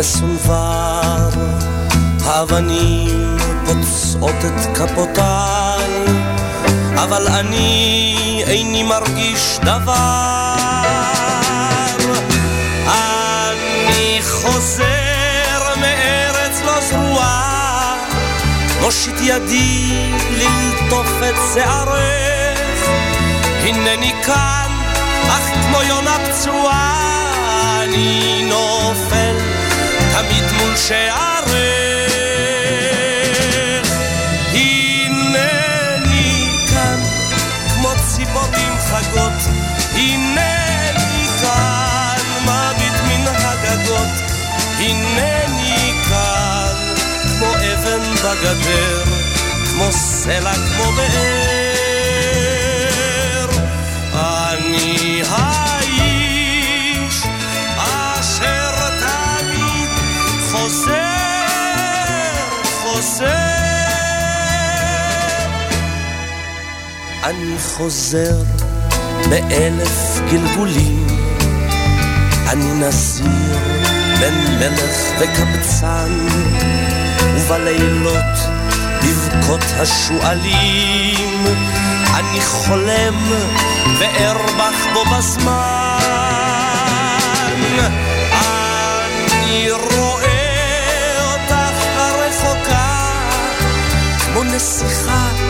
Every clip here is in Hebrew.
מסונבר האבנים פוצעות את כפותיי אבל אני איני מרגיש דבר. אני חוזר מארץ לא זרועה מושיט ידי ללטוף את שערך. הנני כאן אך כמו יונה פצועה אני נופל מול שערך. הנני כאן כמו ציפורים חגות, הנני כאן מביט מן הגגות, הנני כאן כמו אבן בגדר, כמו סלע כמו באר. אני חוזר באלף גלגולים, אני נזיר בין מלך וקבצן, ובלילות בבכות השועלים אני חולם וארבח בו בזמן. אני רואה אותך הרחוקה, כמו נסיכה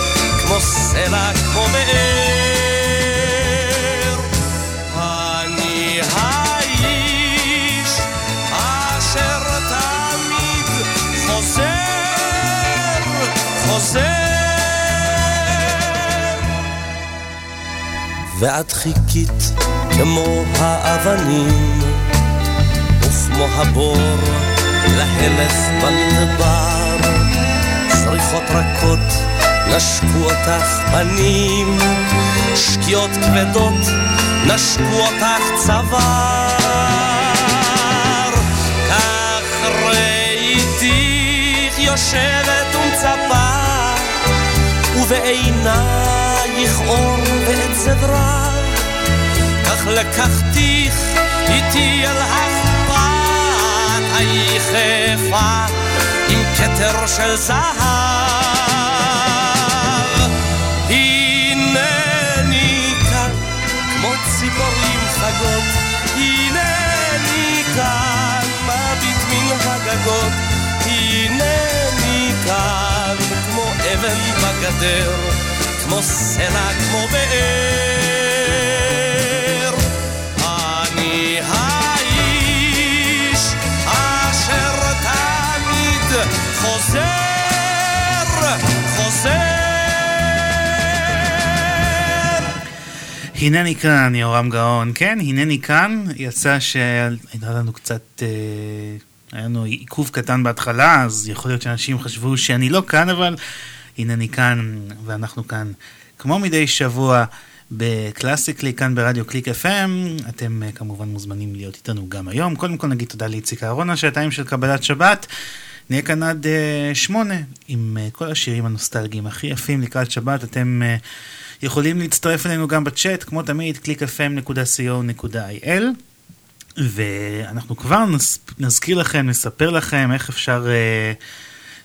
כמו סלע, חוזר. ואת חיכית כמו האבנים, וכמו הבור להלך במדבר. זריחות רכות נשקו אותך פנים, שקיעות כבדות נשקו אותך צוואר. כך ראיתיך יושבת ומצפה, ובעינייך אור ועצב רע. כך לקחתיך איתי אל החפת היחפה. עם כתר של זהב. חגות, הנני כאן מביט מן הגגות, הנני כאן כמו אבן בגדר, כמו סלע כמו באר. אני האיש אשר חוזר, חוזר. הנני כאן, יהורם גאון. כן, הנני כאן. יצא שהיה לנו קצת... אה, היה לנו עיכוב קטן בהתחלה, אז יכול להיות שאנשים חשבו שאני לא כאן, אבל הנני כאן, ואנחנו כאן. כמו מדי שבוע בקלאסי קליק, כאן ברדיו קליק FM, אתם אה, כמובן מוזמנים להיות איתנו גם היום. קודם כל נגיד תודה לאיציק אהרונה, שעתיים של קבלת שבת. נהיה כאן עד אה, שמונה עם אה, כל השירים הנוסטלגיים הכי יפים לקראת שבת. אתם אה, יכולים להצטרף אלינו גם בצ'אט, כמו תמיד, www.clickfm.co.il ואנחנו כבר נס, נזכיר לכם, נספר לכם איך אפשר אה,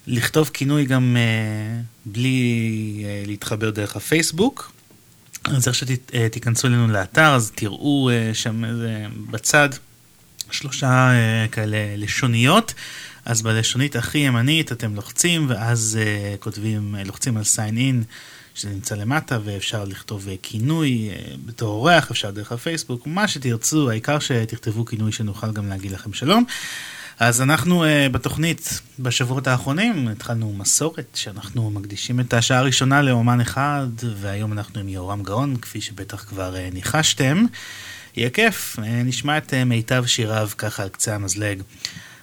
לכתוב כינוי גם uh, בלי uh, להתחבר דרך הפייסבוק. אז איך שתיכנסו אלינו לאתר, אז תראו uh, שם איזה בצד שלושה uh, כאלה לשוניות. אז בלשונית הכי ימנית אתם לוחצים, ואז uh, כותבים, לוחצים על sign in. שזה נמצא למטה ואפשר לכתוב כינוי אה, בתור אורח, אפשר דרך הפייסבוק, מה שתרצו, העיקר שתכתבו כינוי שנוכל גם להגיד לכם שלום. אז אנחנו uh, בתוכנית בשבועות האחרונים התחלנו מסורת שאנחנו מקדישים את השעה הראשונה לאומן אחד והיום אנחנו עם יהורם גאון כפי שבטח כבר uh, ניחשתם. יהיה כיף, uh, נשמע את uh, מיטב שיריו ככה על קצה המזלג.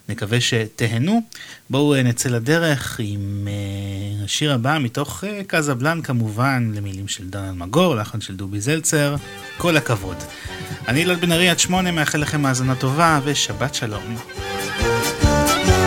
נקווה שתהנו. בואו אה, נצא לדרך עם uh, השיר הבא מתוך uh, קזבלן כמובן, למילים של דן אלמגור, לחן של דובי זלצר. כל הכבוד. אני ילד בן ארי עד שמונה, מאחל לכם האזנה טובה ושבת שלום.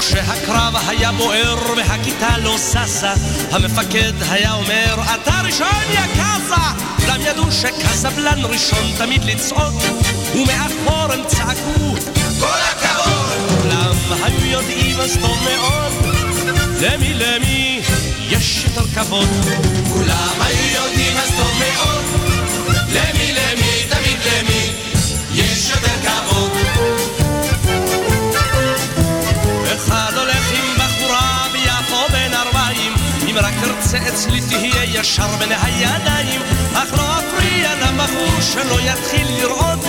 כשהקרב היה בוער והכיתה לא ששה, המפקד היה אומר, אתה ראשון יא קאזה! כולם ידעו שקזבלן ראשון תמיד לצעוק, ומאחור הם צעקו, כל הכבוד! כולם היו יודעים אז טוב מאוד, למי למי יש יותר כבוד. כולם היו יודעים אז טוב מאוד, תרצה אצלי תהיה ישר בין הידיים. אך לא אפריע לבחור שלא יתחיל לרעוד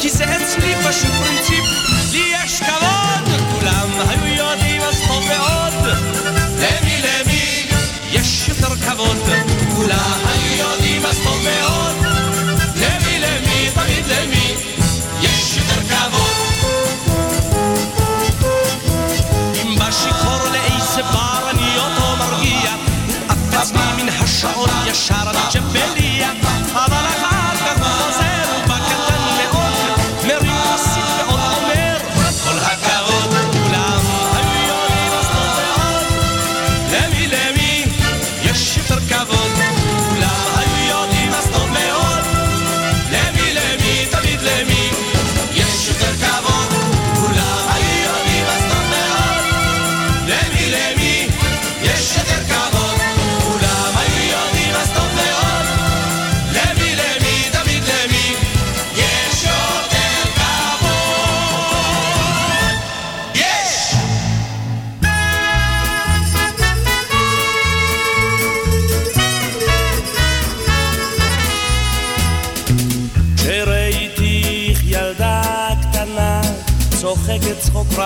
כי זה אצלי פשוט פרינציפ. לי יש כבוד כולם היו יודעים אז טוב מאוד. למי למי יש יותר כבוד. כולם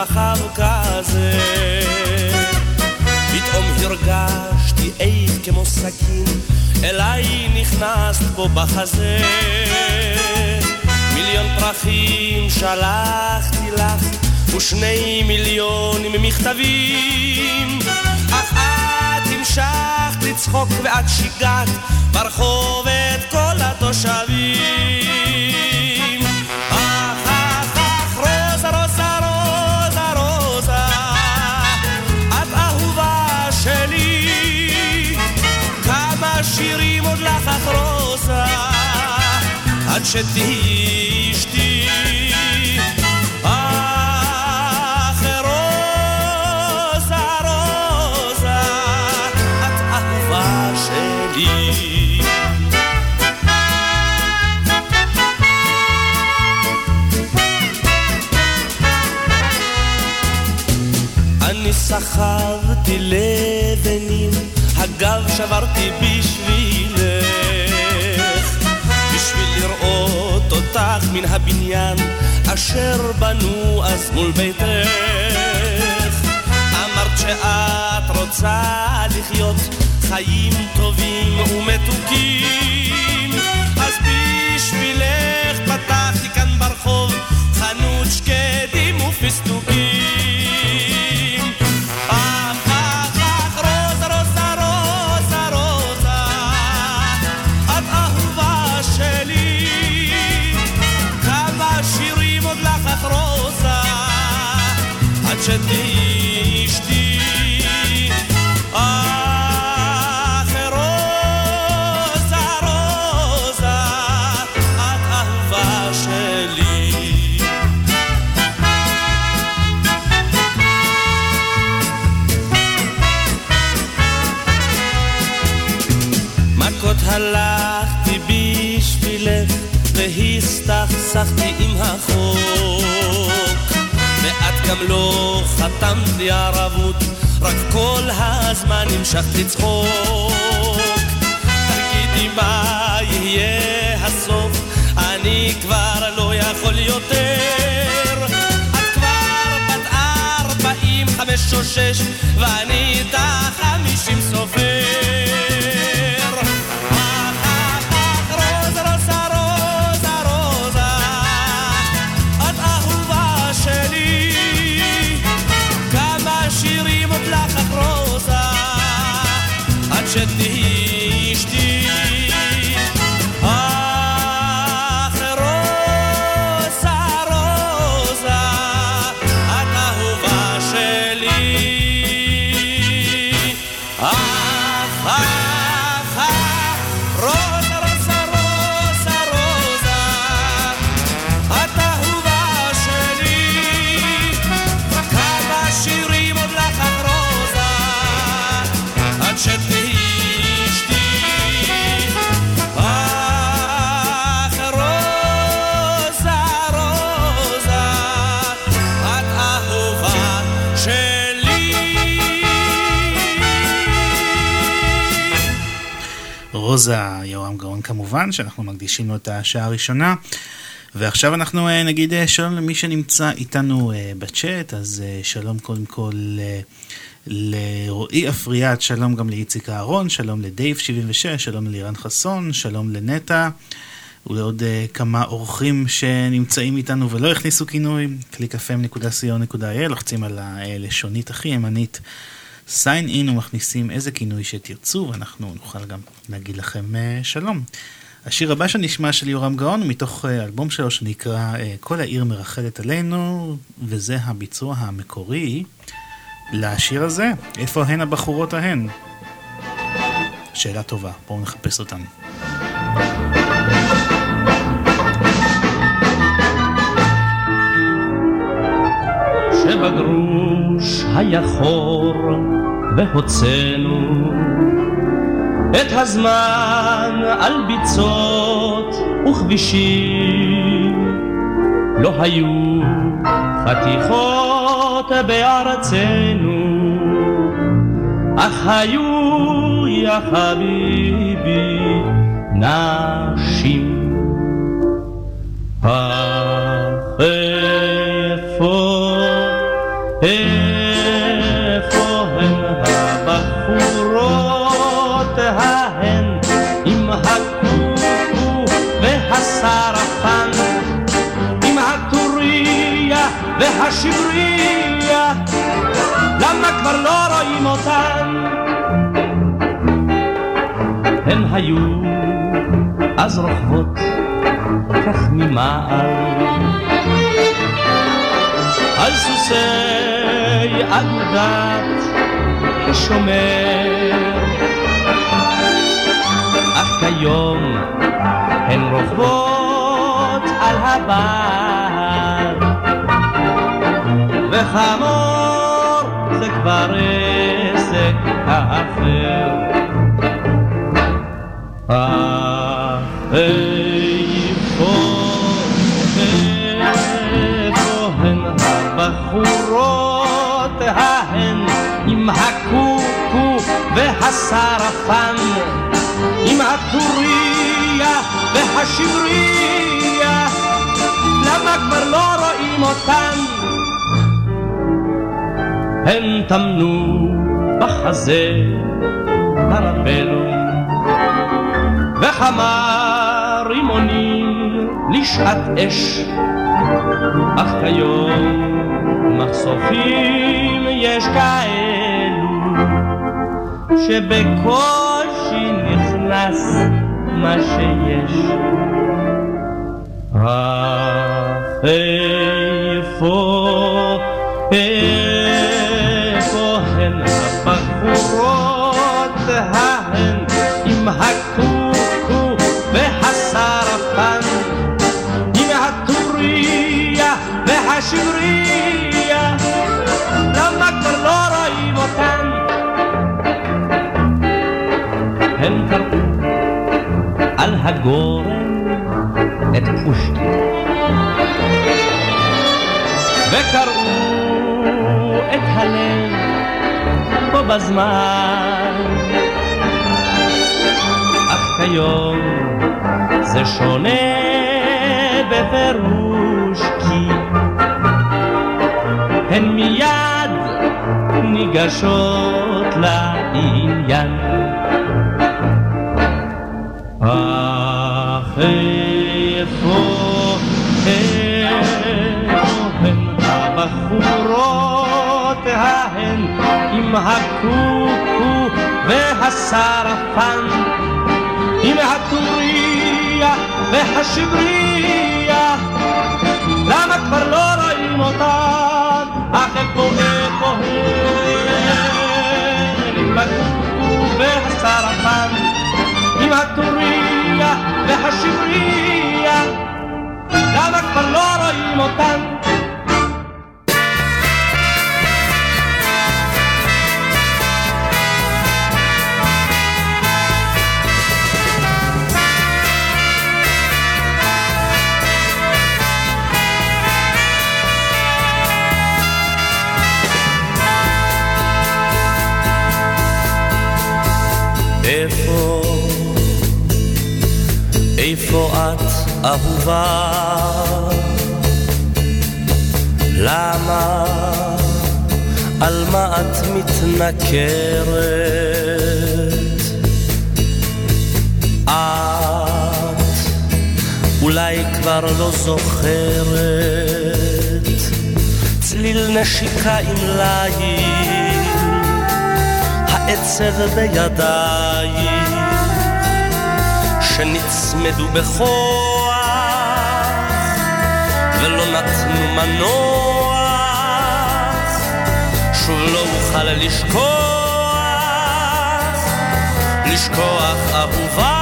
רחב כזה פתאום הרגשתי איך כמו סכין אליי נכנסת פה בחזה. מיליון פרחים שלחתי לך ושני מיליונים מכתבים. אך את המשכת לצחוק ואת שיגעת ברחוב את כל התושבים עד שתהיי אשתי. אך רוזה, רוזה, את אהבה שלי. אני סחבתי לבנים, הגב שברתי בי מן הבניין אשר בנו אז מול ביתך. אמרת שאת רוצה לחיות חיים טובים ומתוקים, אז בשבילך פתחתי כאן ברחוב חנות שקדים ופסטוקים. שתהיי אשתי הלכתי בשבילך והסתכסכתי עם ואת גם לא חתמת לי ערבות, רק כל הזמן המשכת לצחוק. תגידי מה יהיה הסוף, אני כבר לא יכול יותר. את כבר בת ארבעים, חמש או שש, ואני איתך חמישים סופר. רוזה, יורם גאון כמובן, שאנחנו מקדישים לו את השעה הראשונה. ועכשיו אנחנו אה, נגיד אה, שלום למי שנמצא איתנו אה, בצ'אט, אז שלום קודם כל לרועי אפריאט, שלום גם לאיציק אהרון, שלום לדייב 76, שלום ללירן חסון, שלום לנטע ולעוד כמה אורחים שנמצאים איתנו ולא הכניסו כינוי, www.clickfm.co.il, לוחצים על הלשונית הכי ימנית. Sign in ומכניסים איזה כינוי שתרצו, ואנחנו נוכל גם להגיד לכם uh, שלום. השיר הבא שנשמע של יורם גאון הוא מתוך uh, אלבום שלו שנקרא uh, כל העיר מרחלת עלינו, וזה הביצוע המקורי לשיר הזה. איפה הן הבחורות ההן? שאלה טובה, בואו נחפש אותן. שבגרוש היה חור והוצאנו את הזמן על ביצות וכבישים. לא היו חתיכות בארצנו, אך היו, יא חביבי, נשים. אך והשבריה, למה כבר לא רואים אותן? הן היו אז רוכבות כך ממעל על סוסי אגודת השומר. אך כיום הן רוכבות על הבר, וחמור זה כבר עסק אחר. אך איפה, איפה הן הבחורות ההן עם הקוקו וה... והסרפן עם הטוריה והשבריה למה כבר לא רואים אותן? הן טמנו בחזה פרבלום וכמה רימונים לשעת אש אך כיום מחשופים יש כאלו שבקושי נכנס מה שיש. אך עם הקוקו והסרפן, עם הטוריה והשבריה, למה כבר לא רואים אותן? הן קראו על הגורן את פושקין. וקראו את הלב בו בזמן. כיום זה שונה בפירוש כי הן מיד ניגשות לעניין. אך איפה הן הבחורות ההן עם הקוקו והסרפן, והשבריה, למה כבר לא רואים אותן? אך איפה, איפה הן עם והסרפן עם הטוריה והשבריה למה כבר לא רואים אותן? איפה את אהובה? למה, על מה את מתנכרת? את אולי כבר לא זוכרת צליל נשיקה עם ליל העצב בידייך שנצמדו בכוח ולא נתנו מנוח. שוב לא אוכל לשכוח לשכוח אהובה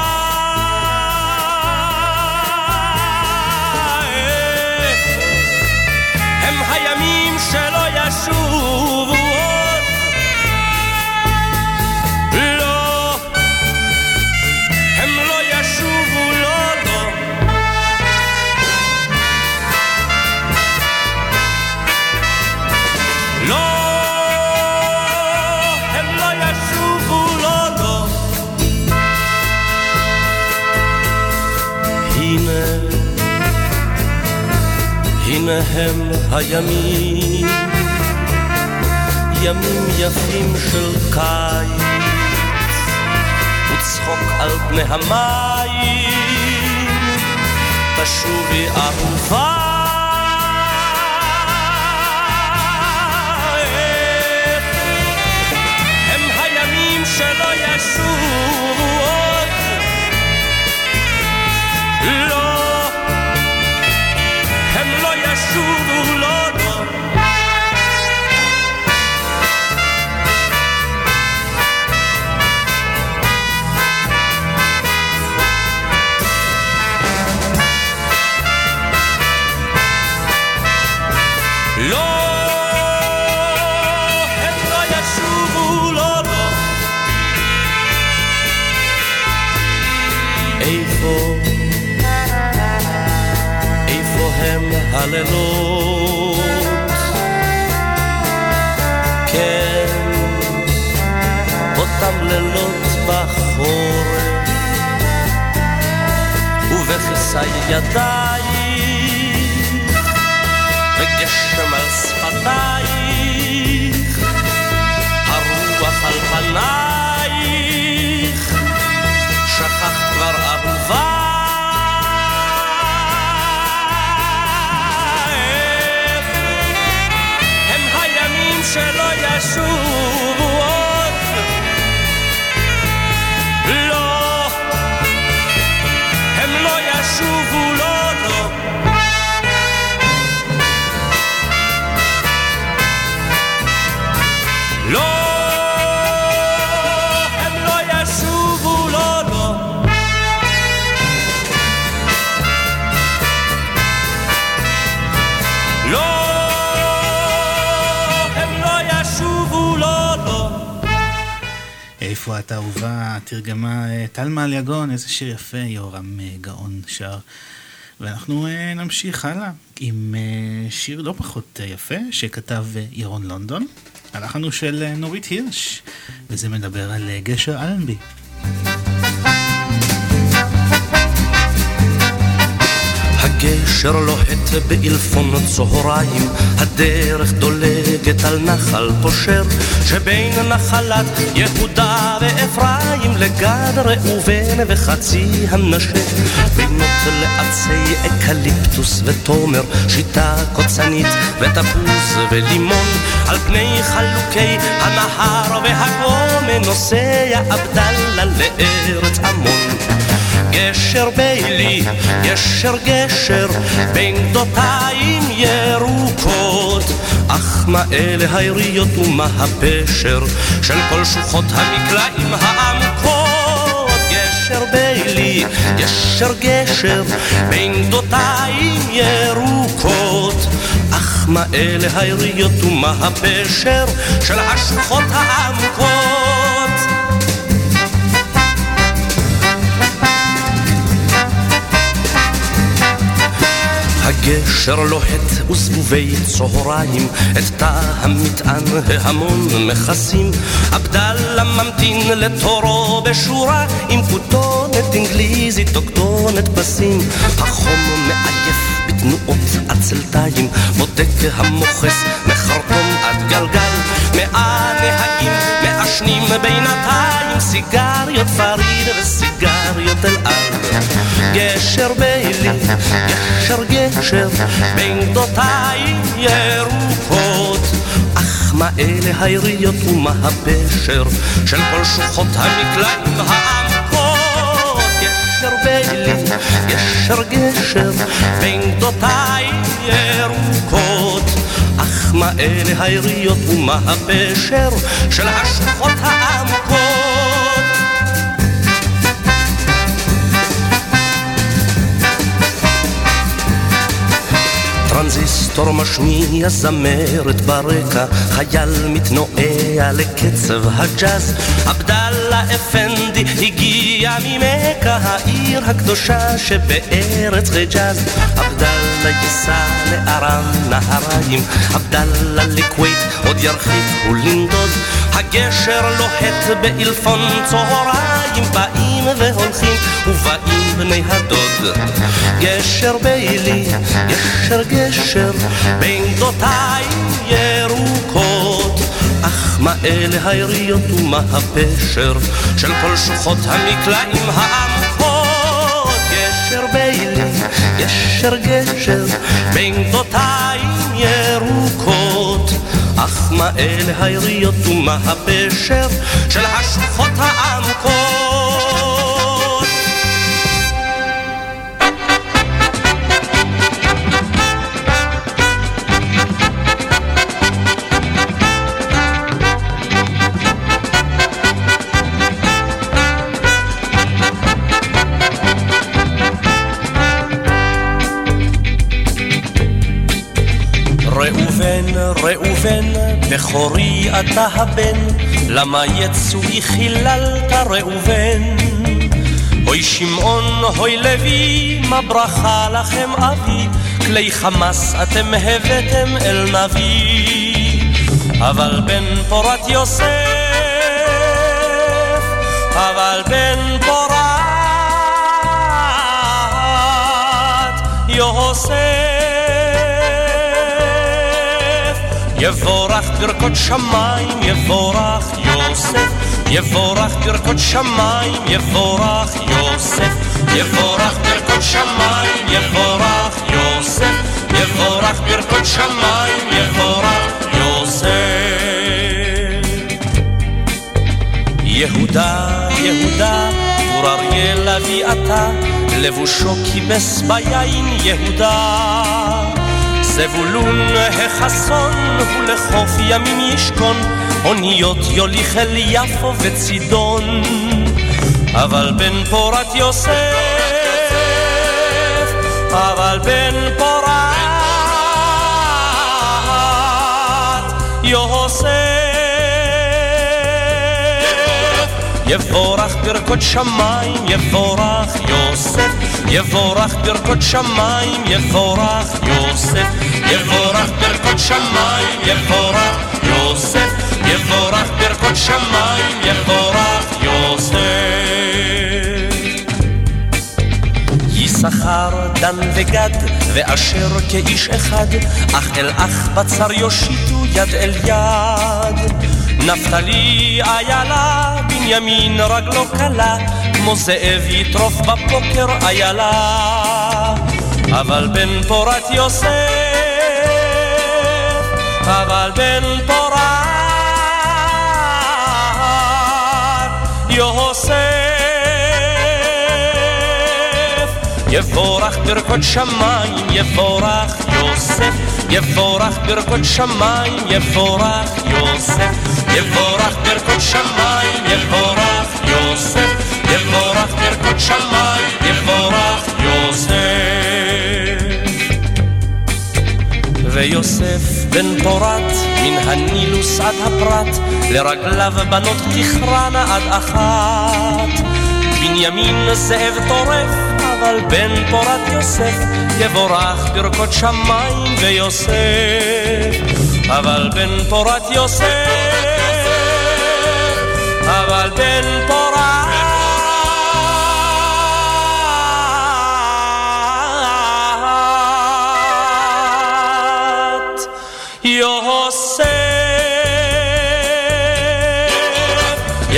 הנה הם הימים, ימים יפים של קיץ. וצחוק על פני המים, תשובי אהובה. הם הימים שלא ישובו לא ישובו, לא, הלילות? כן, אותם לילות בחורף ובכיסי ידייך שלא את אהובה, תרגמה אה, טלמה על יגון, איזה שיר יפה, יהורם אה, גאון שר. ואנחנו אה, נמשיך הלאה עם שיר לא פחות יפה שכתב ירון לונדון. הלכנו של נורית הירש, וזה מדבר על גשר אלנבי. הגשר לוהט באלפון צהריים, הדרך דולגת על נחל פושר, שבין נחלת יהודה ואפרים לגד ראובן וחצי המנשה, בינות לעצי אקליפטוס ותומר, שיטה קוצנית ותפוז ולימון, על פני חלוקי הנהר והגומא נוסע עבדאללה לארץ עמון. גשר בילי, גשר גשר, בין גדותיים ירוקות. אך מה אלה היריות ומה הפשר של כל שוחות המקלעים העמקות? גשר בילי, גשר גשר, בין גדותיים ירוקות. אך מה אלה היריות ומה הפשר של השוחות העמקות? הגשר לוהט וזבובי צהריים, את תא המטען ההמון מכסים. עבדאללה ממתין לתורו בשורה, עם כותונת אנגליזית או כתונת פסים. החום מעייף בתנועות עצלתיים, בודק המוכס מחרטום עד גלגל. מאה נהגים מעשנים בינתיים, סיגריות פריד וסיגריות אל על. גשר בילי, גשר גשר, בין גדותיים ירוקות. אך מה אלה היריות ומה הפשר של כל שוחות המקלעים העמקות? גשר בילי, גשר גשר, בין גדותיים ירוקות. אך מה אלה היריות ומה הפשר של השוחות העמקות? טרנזיסטור משמיע זמרת ברקע, חייל מתנועע לקצב הג'אז. עבדאללה אפנדי הגיע ממכה, העיר הקדושה שבארץ חיג'אז. עבדאללה ייסע לארם נהריים, עבדאללה לכווית עוד ירחיק ולנדוד. הגשר לוהט באלפון צהריים, באים והולכים ובאים בני הדוד. גשר בילי, גשר גשר, בין גדותיים ירוקות. אך מה אלה היריות ומה הפשר של כל שוחות המקלעים העמקות? גשר בילי, גשר גשר, בין גדותיים ירוקות. אך מה אלה היריות ומה הפשר של השוחות העמקות? ראובן, בכורי אתה הבן, למה יצואי חיללת ראובן? הוי שמעון, הוי לוי, מה ברכה לכם אבי, כלי חמאס אתם הבאתם אל נביא. אבל בן פורת יוסף, אבל בן פורת יוסף יבורך ברכות שמיים, יבורך יוסף. יבורך ברכות שמיים, יבורך יוסף. יבורך ברכות שמיים, יבורך יוסף. יבורך ברכות שמיים, יבורך יוסף. יהודה, יהודה, גור אריה לביא אתה, לבושו כיבס ביין יהודה. זבולון החסון הוא לחוף ימים ישכון, אוניות יוליך אל יפו וצידון. אבל בן פורת יוסף, אבל בן פורת יוסף יבורך ברכות שמיים, יבורך יוסף, יבורך ברכות שמיים, יבורך יוסף, יבורך ברכות שמיים, יבורך יוסף, יבורך ברכות שמיים, יבורך יוסף. יששכר, דן וגד, ואשר כאיש אחד, אח אל אח בצר יושיטו יד אל יד. נפתלי איילה, בנימין רגלו קלה, כמו זאב יטרוף בפוקר איילה. אבל בן פורת יוסף, אבל בן פורת יוסף, יבורך ברכות שמיים, יבורך יוסף, יבורך ברכות שמיים, יבורך יוסף. יבורך ברכות שמיים, יבורך יוסף, יבורך ברכות שמיים, יבורך יוסף. ויוסף בן פורת, מן הנילוס עד הפרת, לרגליו בנות תכרענה עד אחת. בנימין זאב טורף, אבל בן פורת יוסף, יבורך ברכות שמיים ויוסף. אבל בן פורת יוסף אבל בן פורת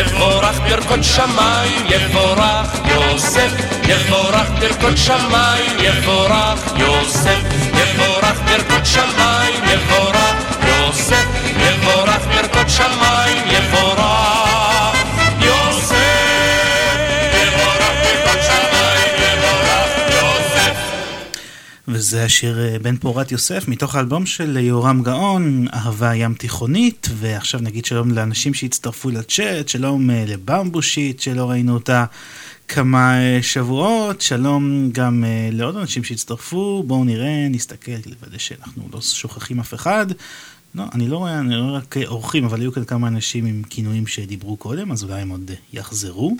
יבורך ברכות שמיים, יבורך יוסף, יבורך ברכות שמיים, יבורך יוסף, יבורך ברכות שמיים, יבורך יוסף, יבורך ברכות שמיים, יבורך וזה השיר אה, בן פורת יוסף מתוך האלבום של יהורם גאון, אהבה ים תיכונית, ועכשיו נגיד שלום לאנשים שהצטרפו לצ'אט, שלום אה, לבמבושיט שלא ראינו אותה כמה אה, שבועות, שלום גם לעוד אנשים שהצטרפו, בואו נראה, נסתכל, לוודא שאנחנו לא שוכחים אף אחד. לא, אני לא רואה, אני רואה רק אורחים, אבל היו כאן כמה אנשים עם כינויים שדיברו קודם, אז אולי הם עוד יחזרו.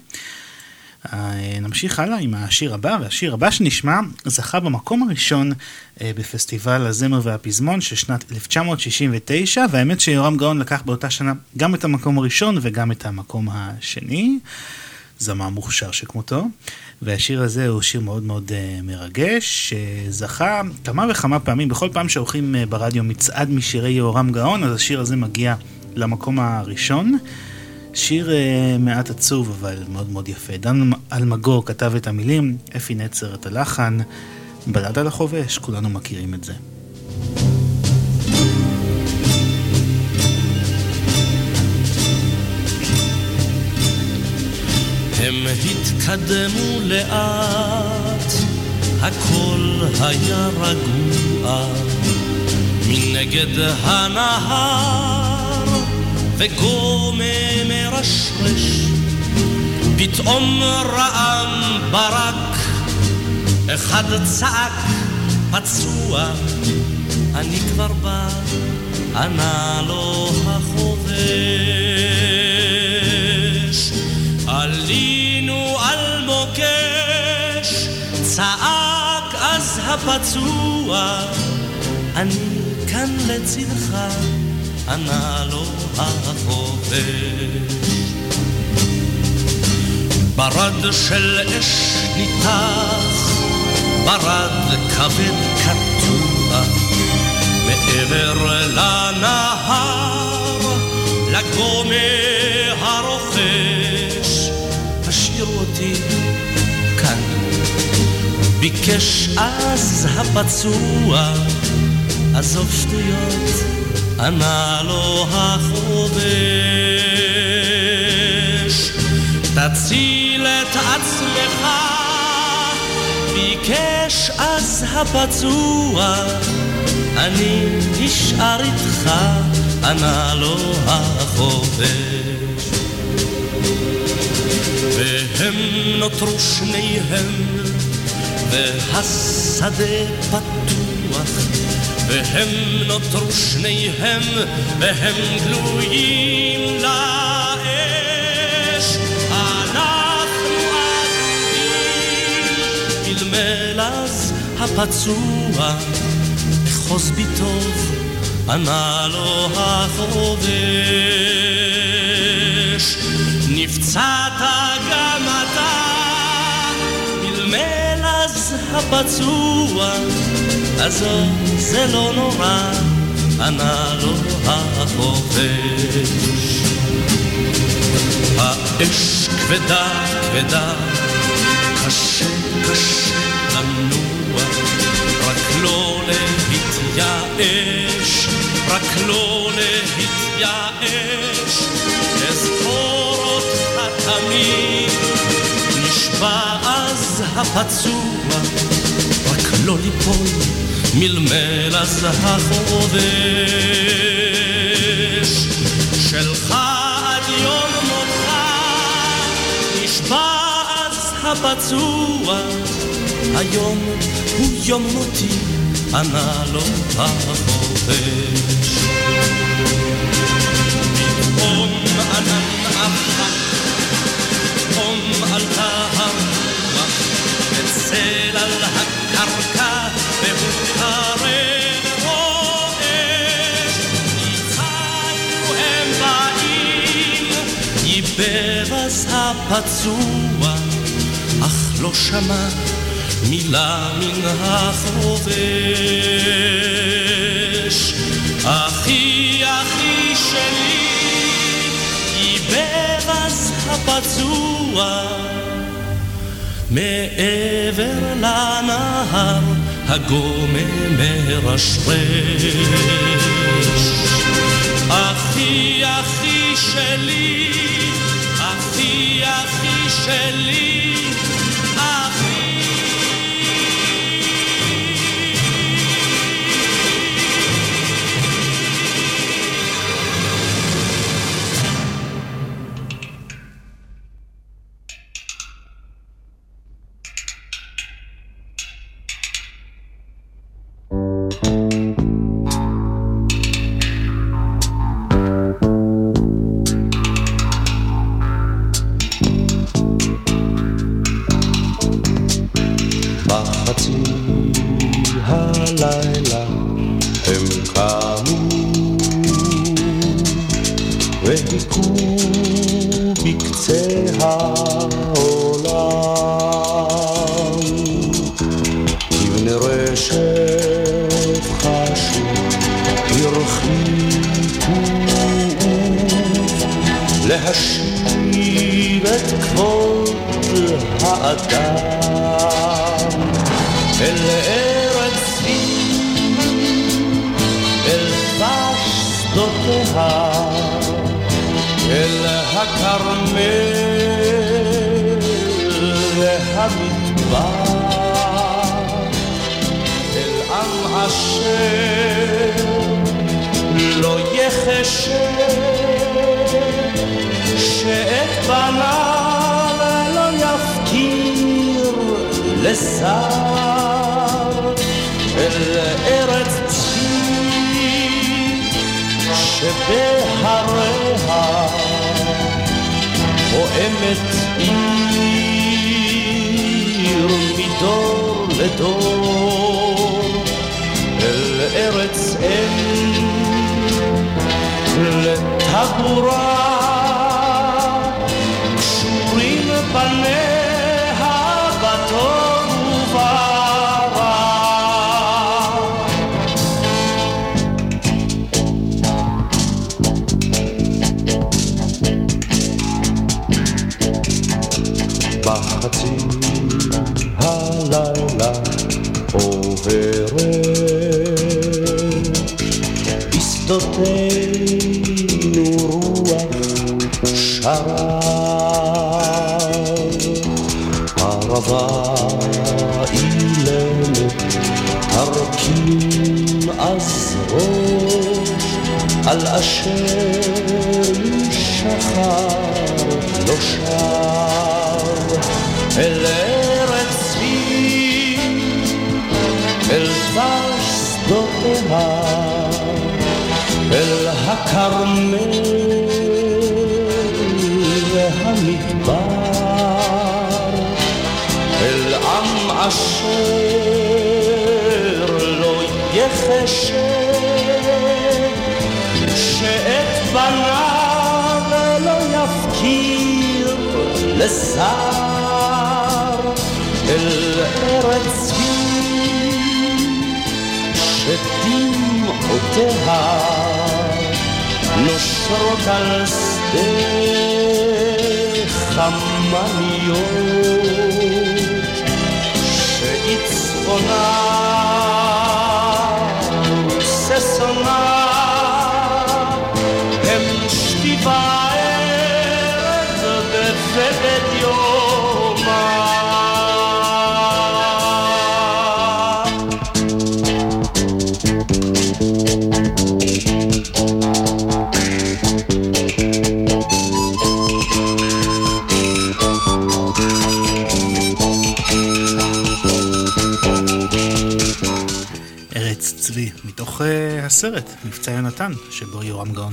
אה, נמשיך הלאה עם השיר הבא, והשיר הבא שנשמע זכה במקום הראשון אה, בפסטיבל הזמר והפזמון של שנת 1969, והאמת שיורם גאון לקח באותה שנה גם את המקום הראשון וגם את המקום השני, זמר מוכשר שכמותו, והשיר הזה הוא שיר מאוד מאוד אה, מרגש, שזכה כמה וכמה פעמים, בכל פעם שעורכים ברדיו מצעד משירי יהורם גאון, אז השיר הזה מגיע למקום הראשון. שיר uh, מעט עצוב, אבל מאוד מאוד יפה. דן אלמגור כתב את המילים, אפי נצר את הלחן, בלד על החובש, כולנו מכירים את זה. הם התקדמו לאט, הכל היה רגוע, מנגד הנהר וגומה מרשרש, פתאום רעם ברק, אחד צעק פצוע, אני כבר בא, ענה לו החובש. עלינו על מוקש, צעק אז הפצוע, אני כאן לצדך. ענה לו החופש. ברד של אש ניתח, ברד כבד קטוע, מעבר לנהר, לגומה הרוכש, השאירו אותי כאן. ביקש אז הפצוע, עזוב שטויות, ענה לו החובש. תציל את עצמך, ביקש אז הפצוע, אני נשאר איתך, ענה לו החובש. והם נותרו שניהם, והשדה פתוח, והם נותרו שניהם, והם גלויים לאש. אנחנו אבודים, מלמל אז הפצוע, אחוז בי טוב, ענה לו החובש. נפצעת גם אתה, מלמל אז הפצוע, עזוב, זה לא נורא, ענה לו החובש. האש כבדה כבדה, קשה קשה לנוע, רק לא להתייאש, רק לא להתייאש, אזכור אותך תמיד, נשבע אז הפצוע, רק לא ליפול, מלמל אז החובש, שלך עד יום מותך, נשבע אז הפצוע, היום הוא יום מותי, ענה לו החובש. פתאום ענן עפר, פתאום עלתה הרוח, וצל על הקרקע, אז הפצוע, אך לא שמע מילה מן החובש. אחי, אחי שלי, ייבב אז הפצוע. מעבר לנהר הגומם מרשרש. אחי, אחי שלי, אחי, אחי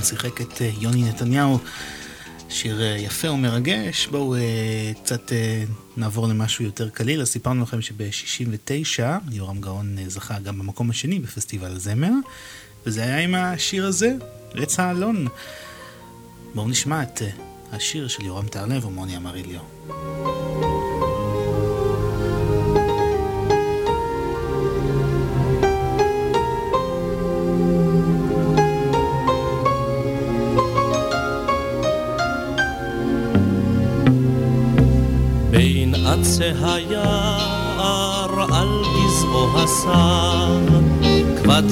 שיחק את uh, יוני נתניהו. שיר uh, יפה ומרגש, בואו uh, קצת נעבור למשהו יותר קליל. אז סיפרנו לכם שב-69 יורם גאון זכה גם במקום השני בפסטיבל הזמר, וזה היה עם השיר הזה, עץ האלון. בואו נשמע את השיר של יורם טהרלב ומוני אמריליו.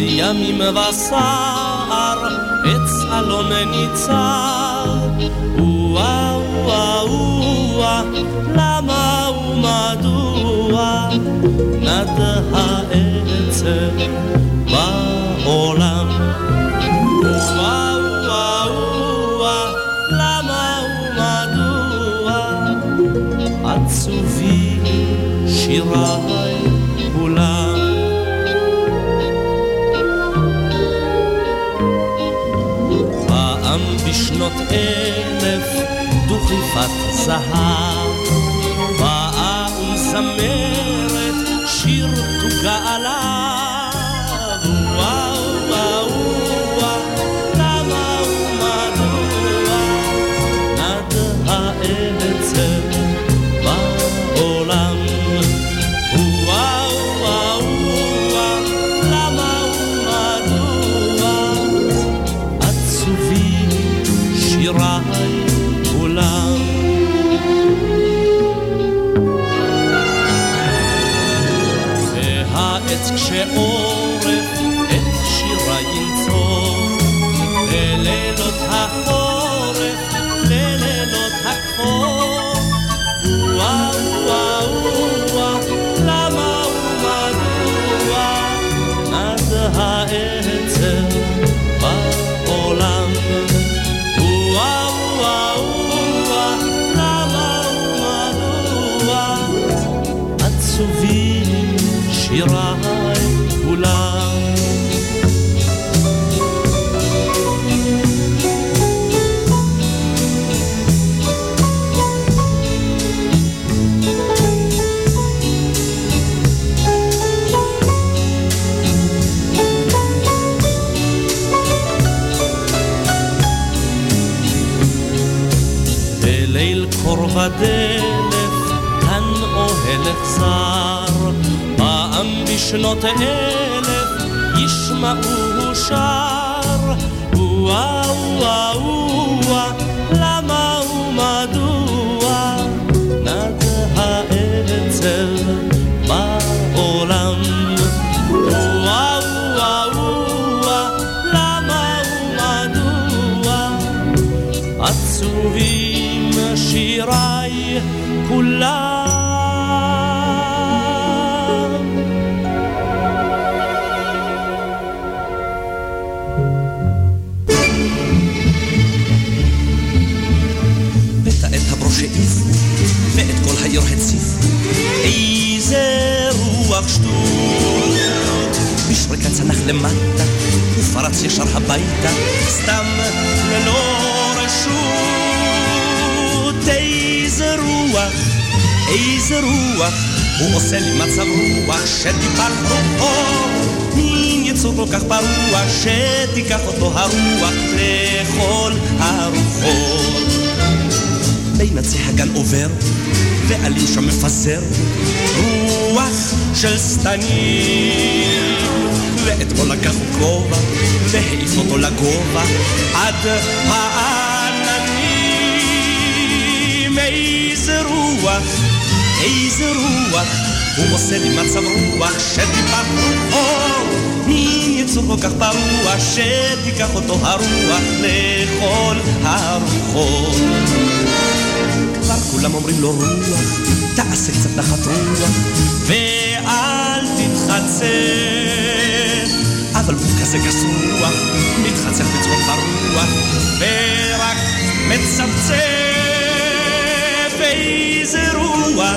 ימים וסער, עץ אלון ניצר. וואה וואה וואה, למה ומדוע נד העצב בעולם? וואה וואה וואה, למה ומדוע עצובים שיריי fatsahar אותו הרוח לכל הרוחות. כבר כולם אומרים לו רוח, תעשה קצת נחת רוח, ואל תתחצף. אבל הוא כזה גס רוח, מתחצף בצחוק הרוח, ורק מצפצף. איזה רוח,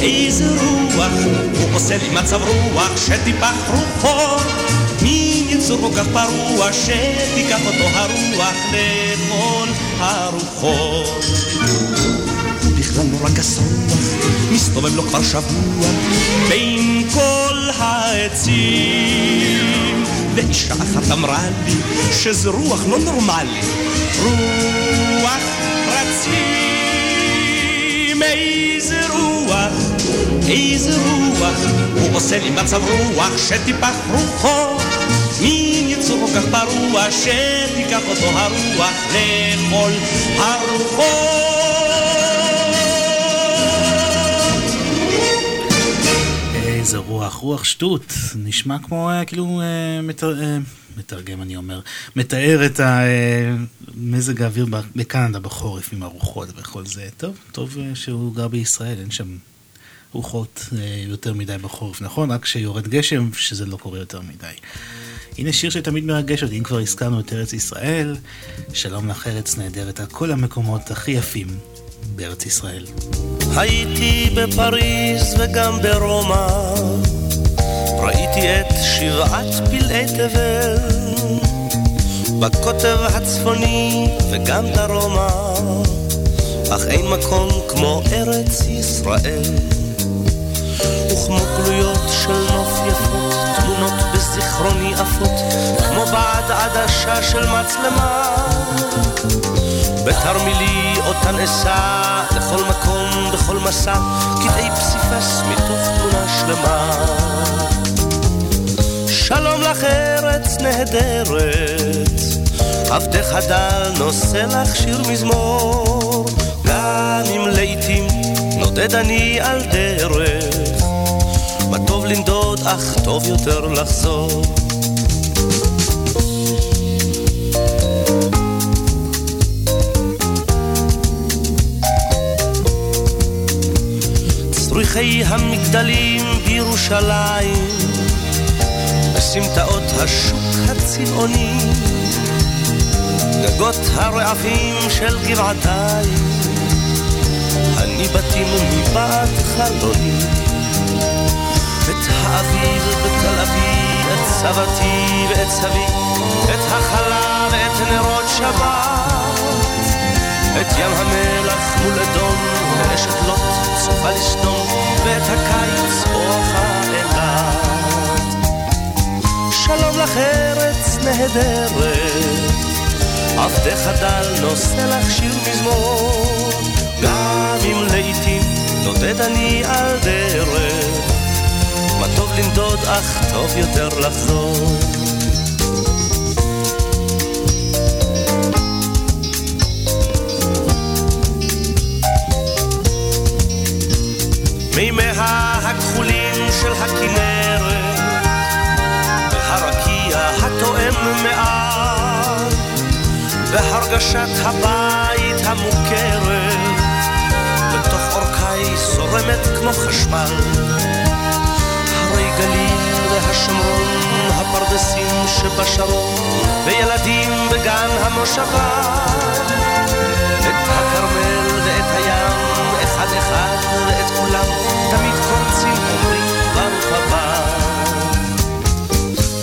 איזה רוח, הוא עושה לי מצב רוח שטיפח רוחו. כל כך פרוע, שתיקח אותו הרוח לכל הרוחות. בכלל נורא גס רוח, מסתובב לו כבר שבוע בין כל העצים. ואישה אחת אמרה לי שזה רוח לא נורמלי, רוח רצים. איזה רוח, איזה רוח, הוא עושה לי מצב רוח שטיפח רוחו. מין יצור כל כך פרוע, שתיקח אותו הרוח לכל הרוחות. איזה רוח, רוח שטות, נשמע כמו אה, כאילו אה, אה, מתרגם אני אומר, מתאר את מזג האוויר בקנדה בחורף עם הרוחות וכל זה. טוב, טוב שהוא גר בישראל, אין שם רוחות יותר מדי בחורף, נכון? רק כשיורד גשם, שזה לא קורה יותר מדי. הנה שיר שתמיד מרגש אותי, אם כבר הזכרנו את ארץ ישראל, שלום לך ארץ נהדרת על כל המקומות הכי יפים בארץ ישראל. הייתי בפריז וגם ברומא, ראיתי את שבעת פלאי תבל, בקוטב הצפוני וגם דרומה, אך אין מקום כמו ארץ ישראל, וכמו גלויות של נוף יפות, תמונות בזיכרוני עפות, כמו בעד עדשה של מצלמה. בתרמילי אותן אשא לכל מקום, בכל מסע, קטעי פסיפס מתוך תמונה שלמה. שלום לך ארץ נהדרת, עבדך הדל נושא לך שיר מזמור, גם אם לעיתים נודד אני על דרך, לנדוד אך טוב יותר לחזור. צריכי המגדלים בירושלים, בסמטאות השוק הצבעוני, גגות הרעפים של גבעתיים, הניבטים מבעד חלוני. את האביב בתל אביב, את סבתי ואת סבי, את החלה ואת נרות שבת, את ים המלח מול אדום, ואשת לוט צופה לסדום, ואת הקיץ אוחה אילת. שלום לך ארץ נהדרת, עבדך דל נושא לך שיר מזמור, גם אם לעיתים נודד אני על דרך, לנדוד אך טוב יותר לחזור. מימיה הכחולים של הכנרת, והרקיע התואם מעט, והרגשת הבית המוכרת, זורמת כמו חשמל. והשומרון, הפרדסים שבשרון, וילדים בגן המושבה. את הכרמל ואת הים, אחד אחד ואת כולם, תמיד קורצים אומרים ברוך הבא.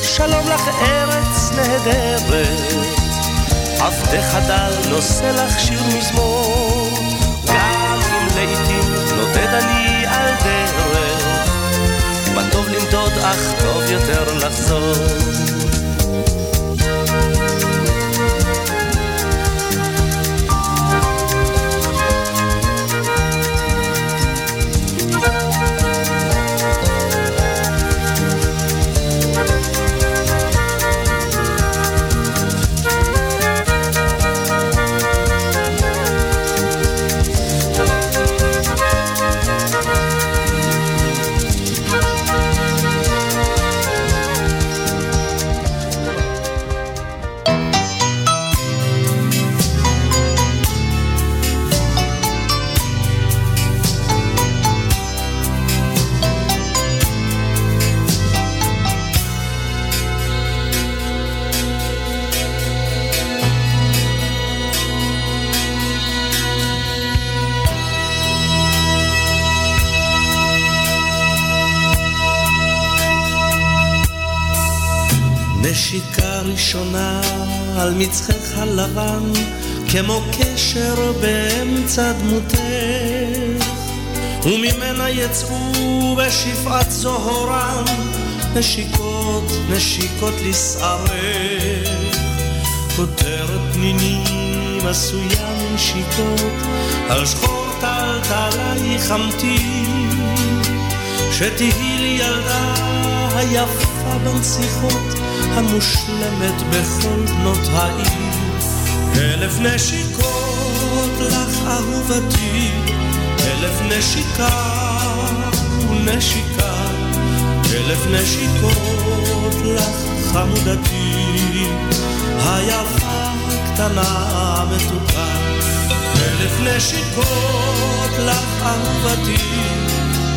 שלום לך ארץ נהדרת, עבדך דל נושא לך שיר מזמור, גם אם לעיתים נודד אני על דרך, בטוב לנדוד אך טוב יותר לחזור. קשר באמצע דמותך, וממנה יצאו בשפעת זוהרם, נשיקות, נשיקות לשערך. כותרת פנינים עשויה מנשיקות, על שחור טלטלי חמתי, שתהי לי ילדה היפה בנציחות. המושלמת בכל בנות העיר. אלף נשיקות לך אהובתי, אלף נשיקה ונשיקה, אלף נשיקות לך חמודתי, היפה קטנה מתוקה. אלף נשיקות לך אהובתי,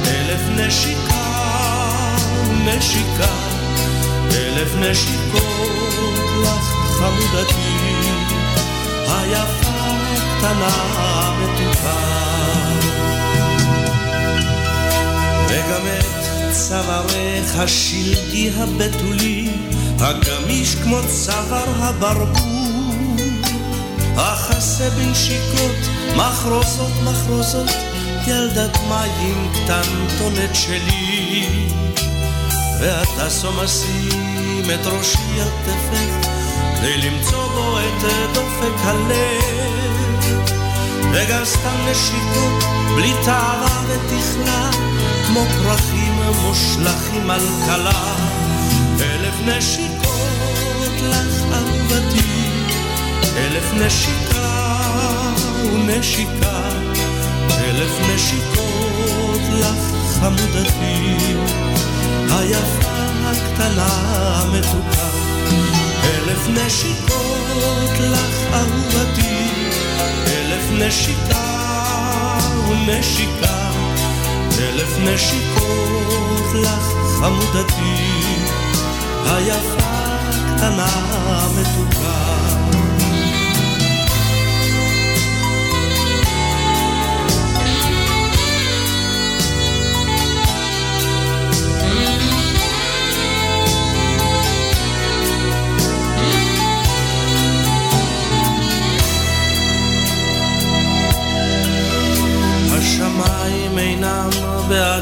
אלף נשיקה ונשיקה. אלף נשיקות לך חמודתי, היפה קטנה מתוקה. וגם את צווארך השלגי הבתולי, הגמיש כמו צוואר הברבור, אכסה בנשיקות, מחרוזות מחרוזות, ילדת מים קטנטונת שלי. ואתה סומסים את ראשי על כתפך כדי למצוא בו את דופק הלב וגם סתם נשיקות בלי תאווה ותכלה כמו פרחים מושלכים על כלה אלף נשיקות לך אהובתי אלף נשיקה ונשיקה אלף נשיקות לך חמודתי היפה הקטנה מתוקה. אלף נשיקות לך אהובתי, אלף נשיקה ונשיקה, אלף נשיקות לך חמודתי, היפה הקטנה מתוקה.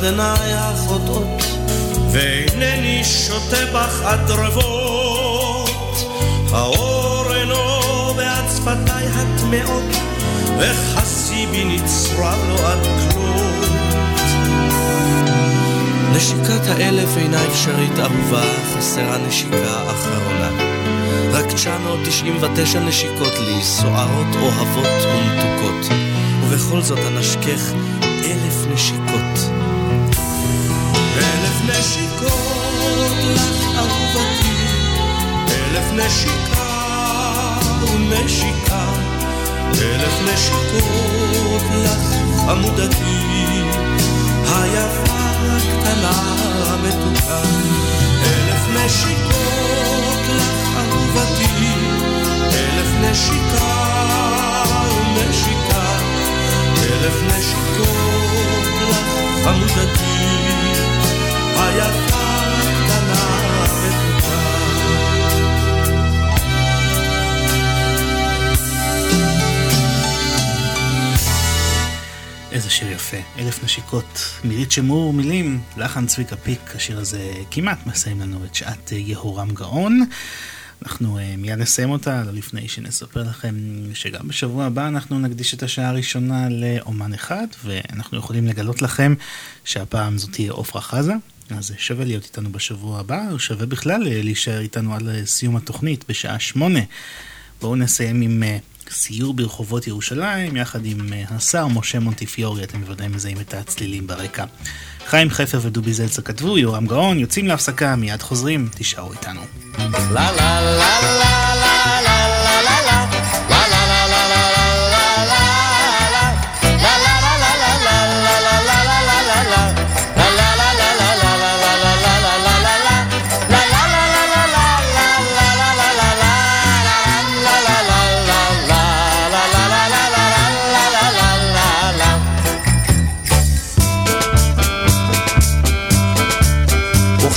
בעד עיניי החוטאות, ואינני שותה בך הדרבות. האור אינו בעד שפתיי הטמעות, וחסי בי נצרב לו עד כלות. נשיקת האלף אינה אפשרית אהובה, חסרה נשיקה אחרונה. רק 999 נשיקות לי, סוערות, אוהבות ומתוקות. ובכל זאת אנשכך אלף נשיקות. נשיקות לך אהובתי, אלף נשיקה ונשיקה, אלף נשיקות לך עמודתי, היפה הקטנה המתוקה, אלף נשיקות לך אהובתי, אלף נשיקה ונשיקה, אלף נשיקות לך חמודתי, איזה שיר יפה, אלף נשיקות, מירית שמור מילים, לחן צביקה פיק, השיר הזה כמעט מסיים לנו את שעת יהורם גאון. אנחנו uh, מיד נסיים אותה, לא לפני שנספר לכם שגם בשבוע הבא אנחנו נקדיש את השעה הראשונה לאומן אחד, ואנחנו יכולים לגלות לכם שהפעם זאת תהיה עופרה חזה, אז שווה להיות איתנו בשבוע הבא, או שווה בכלל אה, להישאר איתנו עד סיום התוכנית בשעה שמונה. בואו נסיים עם... Uh, סיור ברחובות ירושלים, יחד עם אה, השר משה מונטיפיורי, אתם בוודאי מזהים את הצלילים ברקע. חיים חפר ודובי זלצר כתבו, יורם גאון, יוצאים להפסקה, מיד חוזרים, תישארו איתנו. לה לה לה לה לה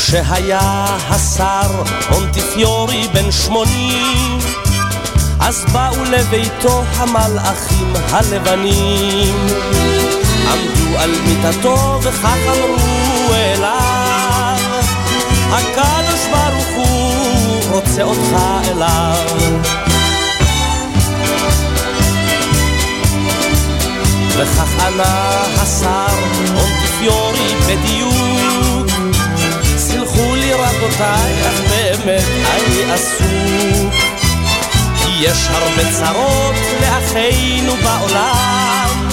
כשהיה השר מונטיפיורי בן שמונים, אז באו לביתו המלאכים הלבנים. עמדו על מיטתו וכך אמרו אליו, הקדוש ברוך הוא רוצה אותך אליו. וכך ענה השר מונטיפיורי בדיוק רבותיי, אך באמת אני עסוק. כי יש הרבה צרות לאחינו בעולם.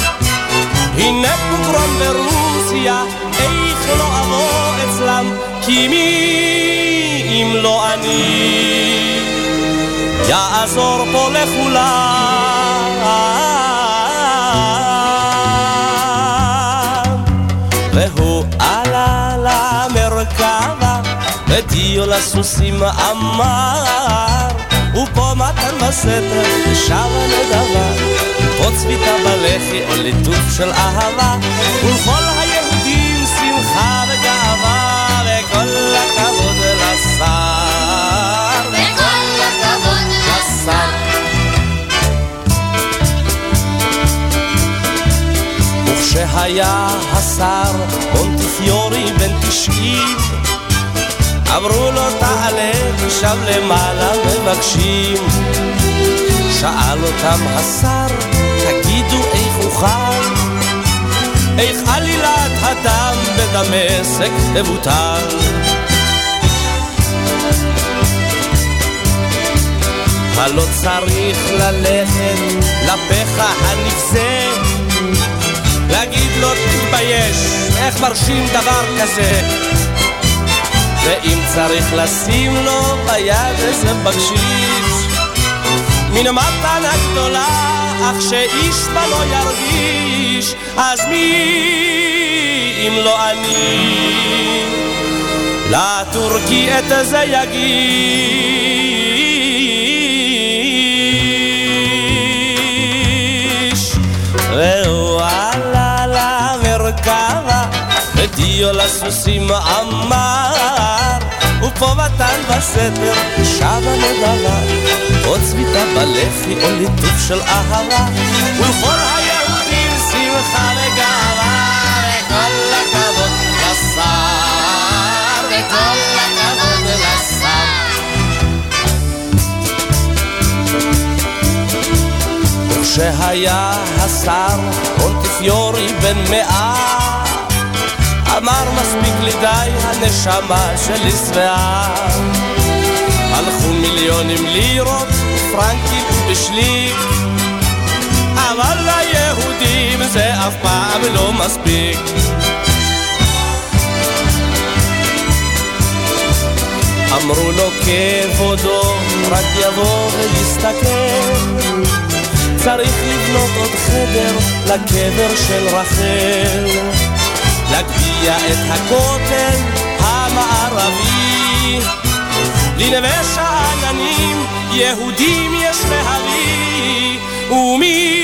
הנה פוגרום ברוסיה, איך לא אבוא אצלם? כי מי אם לא אני יעזור פה לכולם? ודיו לסוסים אמר, ופה מתן בסתר, ושם הנדבה, פה צביתה בלחי, או ליטוף של אהבה, ולכל היהודים שמחה וגאווה, וכל הכבוד לשר. וכל הכבוד לשר. וכשהיה השר מונטיפיורי בן תשעים אמרו לו תעלה, שם למעלה מבקשים. שאל אותם השר, תגידו איך אוכל? איך עלילת הדם בדמשק תבוטל? הלא צריך ללכת לפחה הנבזה, להגיד לו תתבייש, איך מרשים דבר כזה? ואם צריך לשים לו ביד איזה בקשיש מן המתנה גדולה, אך שאיש בה לא ירגיש, אז מי אם לא אני? לטורקי את זה יגיש. והוא עלה למרכבה ודיו לסוסים אמר מתן בסתר שבה נדבה עוד צביתה בלחי או ליטוף של אהבה. ולכל היהודים שמחה וגאווה וכל הכבוד לשר וכל הכבוד לשר. וכשהיה השר מונטיפיורי בן מאה אמר מספיק לי די, הנשמה שלי שבעה. הלכו מיליונים לירות, פרנקים בשליק, אבל ליהודים זה אף פעם לא מספיק. אמרו לו כבודו, רק יבוא ויסתכל. צריך לבנות עוד חדר לקבר של רחל. להגביה את הכותל המערבי. לנווה שאננים יהודים יש להביא, ומי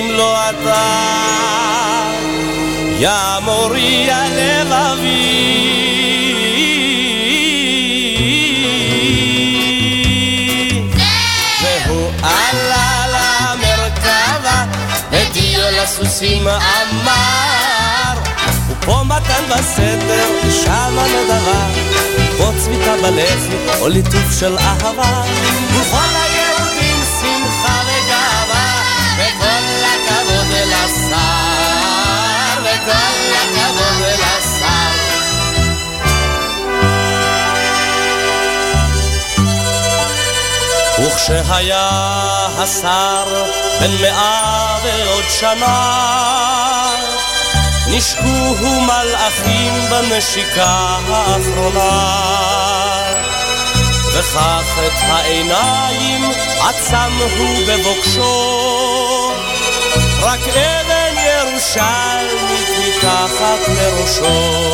אם לא אתה, יא מורי בסתר, ושמה נדרה פה צביתה בלחי, או ליטוף של אהבה. וכל היהודים שמחה וגאווה וכל הכבוד לשר וכל הכבוד לשר וכשהיה השר בן מאה ועוד שנה, נשקוהו מלאכים בנשיקה האחרונה. וכך את העיניים עצם הוא בבוקשו, רק אבן ירושלמית מתחת לראשו.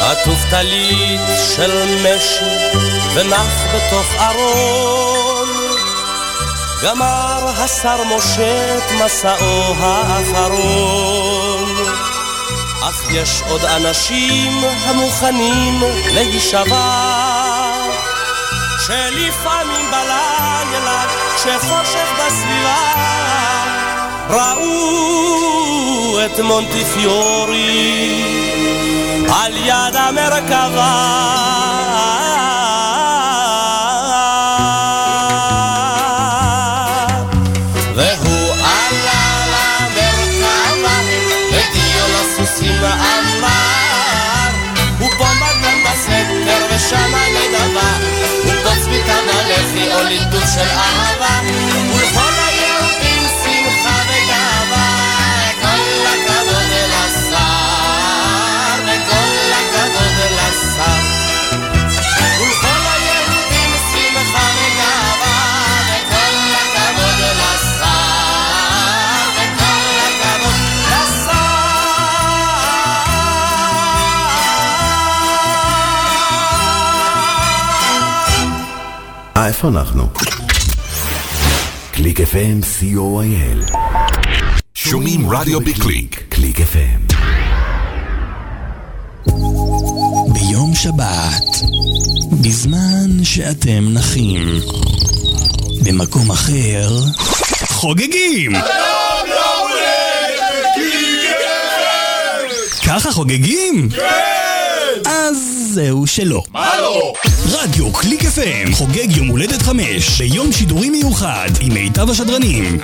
עטוף טלית של משי ונח בתוך ארון. גמר השר משה את מסעו האחרון. אך יש עוד אנשים המוכנים להישבע, שלפעמים בלילה, כשחושך בסביבה, ראו את מונטיפיורי על יד המרכבה. של אהבה, ולכל היהודים שמחה וגאווה, כל הכבוד אל השר, וכל הכבוד אל השר. ולכל היהודים שמחה וגאווה, וכל הכבוד אל השר, וכל הכבוד אה, איפה אנחנו? קליק FM, co.il. שומעים רדיו בקליק. קליק FM. ביום שבת, בזמן שאתם נחים, במקום אחר, חוגגים! ככה חוגגים? כן! אז זהו שלא. מה לא? רדיו קליק FM חוגג יום הולדת חמש ביום שידורי מיוחד עם מיטב השדרנים.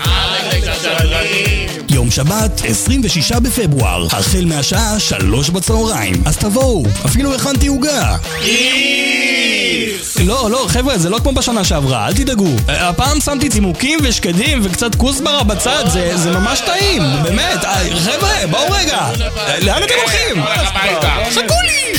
יום שבת, 26 בפברואר, החל מהשעה שלוש בצהריים. אז תבואו, אפילו הכנתי עוגה. לא, לא, חבר'ה, זה לא כמו בשנה שעברה, אל תדאגו. אה, הפעם שמתי צימוקים ושקדים וקצת כוסברה בצד, זה, זה ממש טעים, באמת. אה, חבר'ה, בואו רגע. אה, לאן אתם הולכים? חכו לי!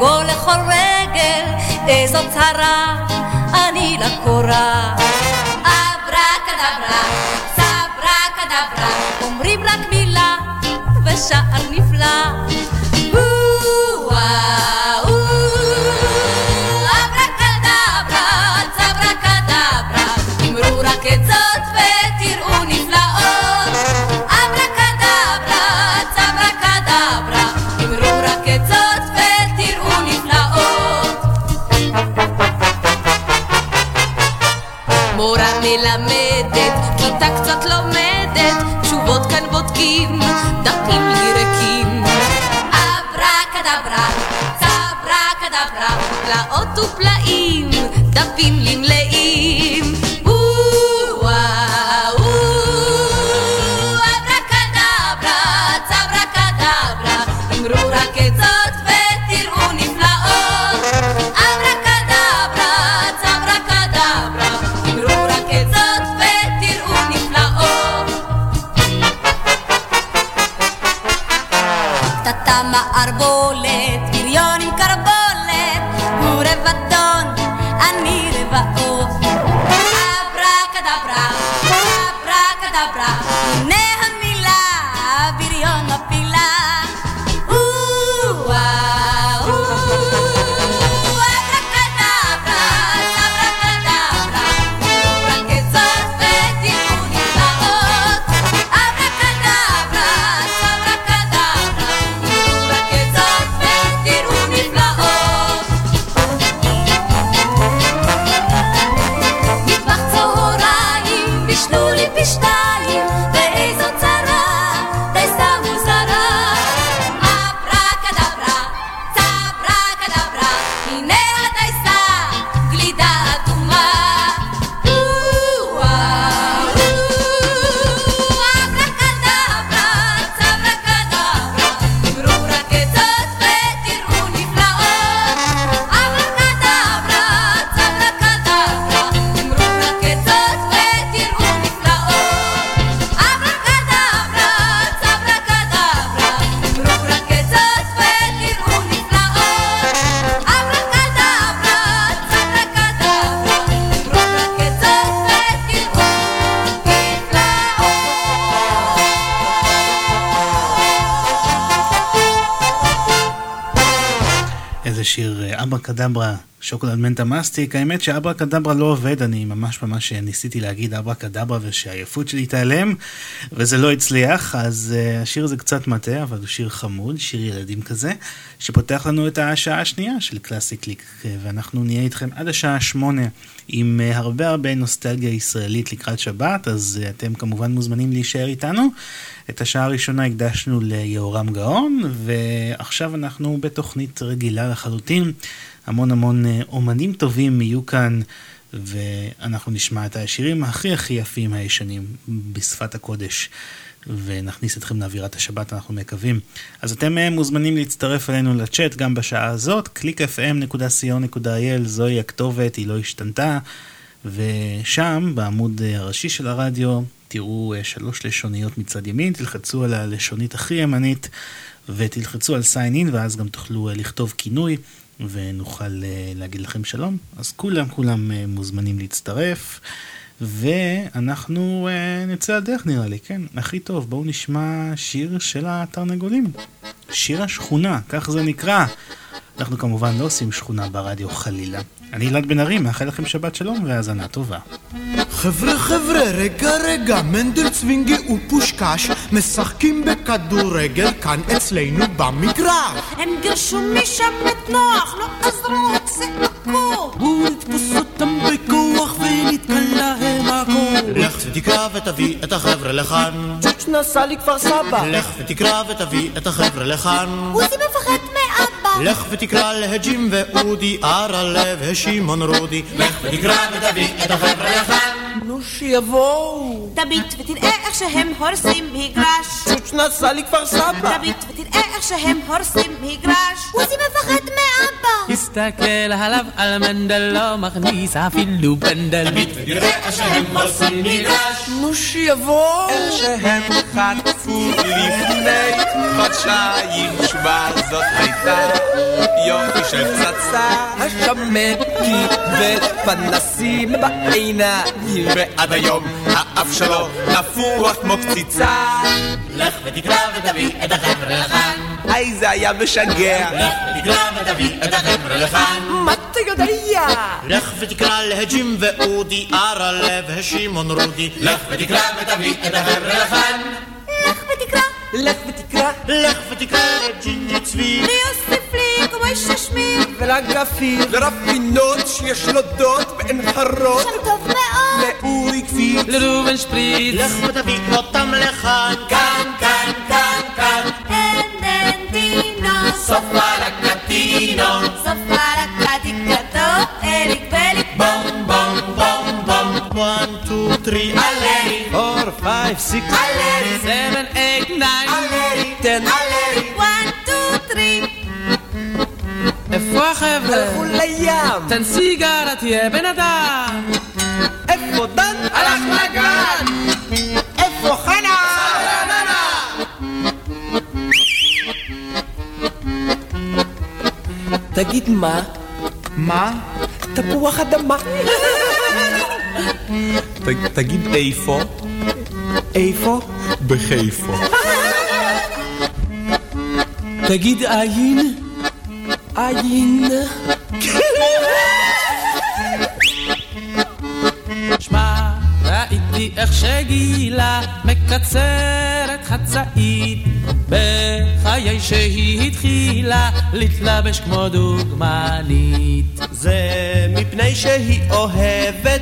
וגול לכל רגל, איזו צרה אני לקורה. אברה כדברה, צברה כדברה, אומרים רק מילה ושער נפלא. כיתה קצת לומדת, תשובות כאן בודקים, דפים לי ריקים. אברה כדברה, צברה כדברה, פלאות ופלאים, דפים לי מלאים. arbo קדברה, שוקולד מנטה מסטיק, האמת שאברה קדברה לא עובד, אני ממש ממש ניסיתי להגיד אברה קדברה ושהעייפות שלי תיעלם, וזה לא הצליח, אז uh, השיר הזה קצת מטעה, אבל הוא שיר חמוד, שיר ילדים כזה, שפותח לנו את השעה השנייה של קלאסי קליק, ואנחנו נהיה איתכם עד השעה שמונה עם uh, הרבה הרבה נוסטלגיה ישראלית לקראת שבת, אז uh, אתם כמובן מוזמנים להישאר איתנו. את השעה הראשונה הקדשנו ליהורם גאון, ועכשיו אנחנו בתוכנית רגילה לחלוטין. המון המון אה, אומנים טובים יהיו כאן, ואנחנו נשמע את השירים הכי הכי יפים הישנים בשפת הקודש. ונכניס אתכם לאווירת השבת, אנחנו מקווים. אז אתם אה, מוזמנים להצטרף אלינו לצ'אט גם בשעה הזאת, www.clickfm.co.il, זוהי הכתובת, היא לא השתנתה. ושם, בעמוד אה, הראשי של הרדיו, תראו שלוש לשוניות מצד ימין, תלחצו על הלשונית הכי ימנית ותלחצו על sign in ואז גם תוכלו לכתוב כינוי. ונוכל אה, להגיד לכם שלום. אז כולם כולם אה, מוזמנים להצטרף, ואנחנו אה, נצא לדרך נראה לי, כן, הכי טוב. בואו נשמע שיר של התרנגולים. שיר השכונה, כך זה נקרא. אנחנו כמובן לא עושים שכונה ברדיו חלילה. אני אלעד בן ארי, מאחל לכם שבת שלום והאזנה טובה. חבר'ה חבר'ה, רגע רגע, מנדל צווינגי ופושקש משחקים בכדורגל כאן אצלנו במגרש. הם גירשו משם את נוח, לא עזרו את צעקו. בואו נתפוס אותם בכוח וניתן להם הכל. לך ותקרא ותביא את החבר'ה לכאן. צ'וץ' נסע לכפר סבא. לך ותקרא ותביא את החבר'ה לכאן. עוזי מפחד מאבא. לך ותקרא להג'ים ואודי, ארלה ושמעון רודי. לך ותקרא ותביא את החבר'ה לכאן. נו שיבואו. תביט ותראה איך שהם הורסים מגרש. שוש נסע לכפר סבא. תביט ותראה איך שהם הורסים מגרש. עוזי מפחד מאבא. הסתכל עליו על מנדל לא מכניס אפילו פנדל. תראה איך שהם הורסים מגרש. נו שיבואו. איך שהם חטפו לפני חודשיים שמע זאת הייתה יופי של פצצה. השמן קיבל פנסים בעיניים ועד היום האף שלו נפוח כמו קציצה. לך ותקרא ותביא את החבר'ה לכאן. היי זה היה משגע. לך ותקרא ותביא את החבר'ה לכאן. מה אתה יודע? לך ותקרא להג'ים ואודי, ארלה ושמעון רודי. לך ותקרא ותביא את החבר'ה לכאן. לך ותקרא. לך ותקרא. לך ותקרא לג'ינג'י צבי. ליוסף לי כמו איש השמיר. ולגפיר. לרפינות שיש לו דוד בעין חרוד. שם טוב מאוד. לאורי קפיץ. לראובן שפריץ. לך ותביא אותם לכאן. כאן, כאן, כאן, כאן. אין אין דינו. סופה לקטינו. סופה לקטיקתו. אליק בליק בום בום בום בום. one two three. עלרי. four five six. עלרי. seven eight nine. עלרי. ten. עלרי. one two three. איפה החבר'ה? הלכו לים. תן סיגרה תהיה בן אדם. איפה דן? הלך לגן. איפה חנה? תגיד מה? מה? תפוח אדמה. תגיד איפה? איפה? בחיפה. תגיד עין. עין. שמע, ראיתי איך שגילה מקצרת חצאית בחיי שהיא התחילה להתלבש כמו דוגמנית. זה מפני שהיא אוהבת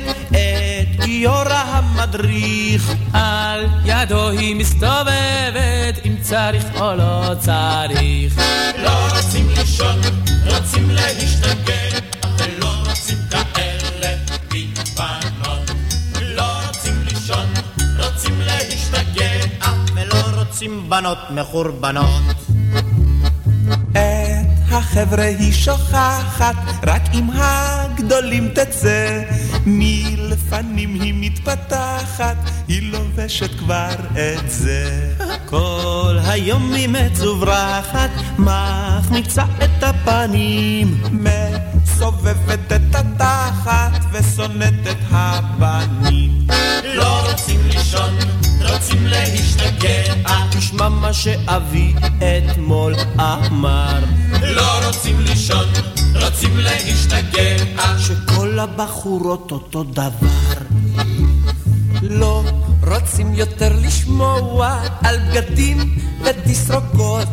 גיורא המדריך. על ידו היא מסתובבת אם צריך או לא צריך. לא רוצים לישון, רוצים להשתגע, רוצים כאלה. לא רוצים לישון, רוצים להשתגע, ולא רוצים בנות מחורבנות. את החבר'ה היא שוכחת, רק עם הגדולים תצא. מלפנים היא מתפתחת, היא לובשת כבר את זה. כל היום היא מצוברחת, מחמיצה את הפנים. מסובבת את התחת ושונאת את הבנים. לא רוצים לישון, רוצים להשתגע. תשמע מה שאבי אתמול אמר. לא רוצים לישון, רוצים להשתגע. שכל הבחורות אותו דבר. לא רוצים יותר לשמוע על בגדים ותסרוקות.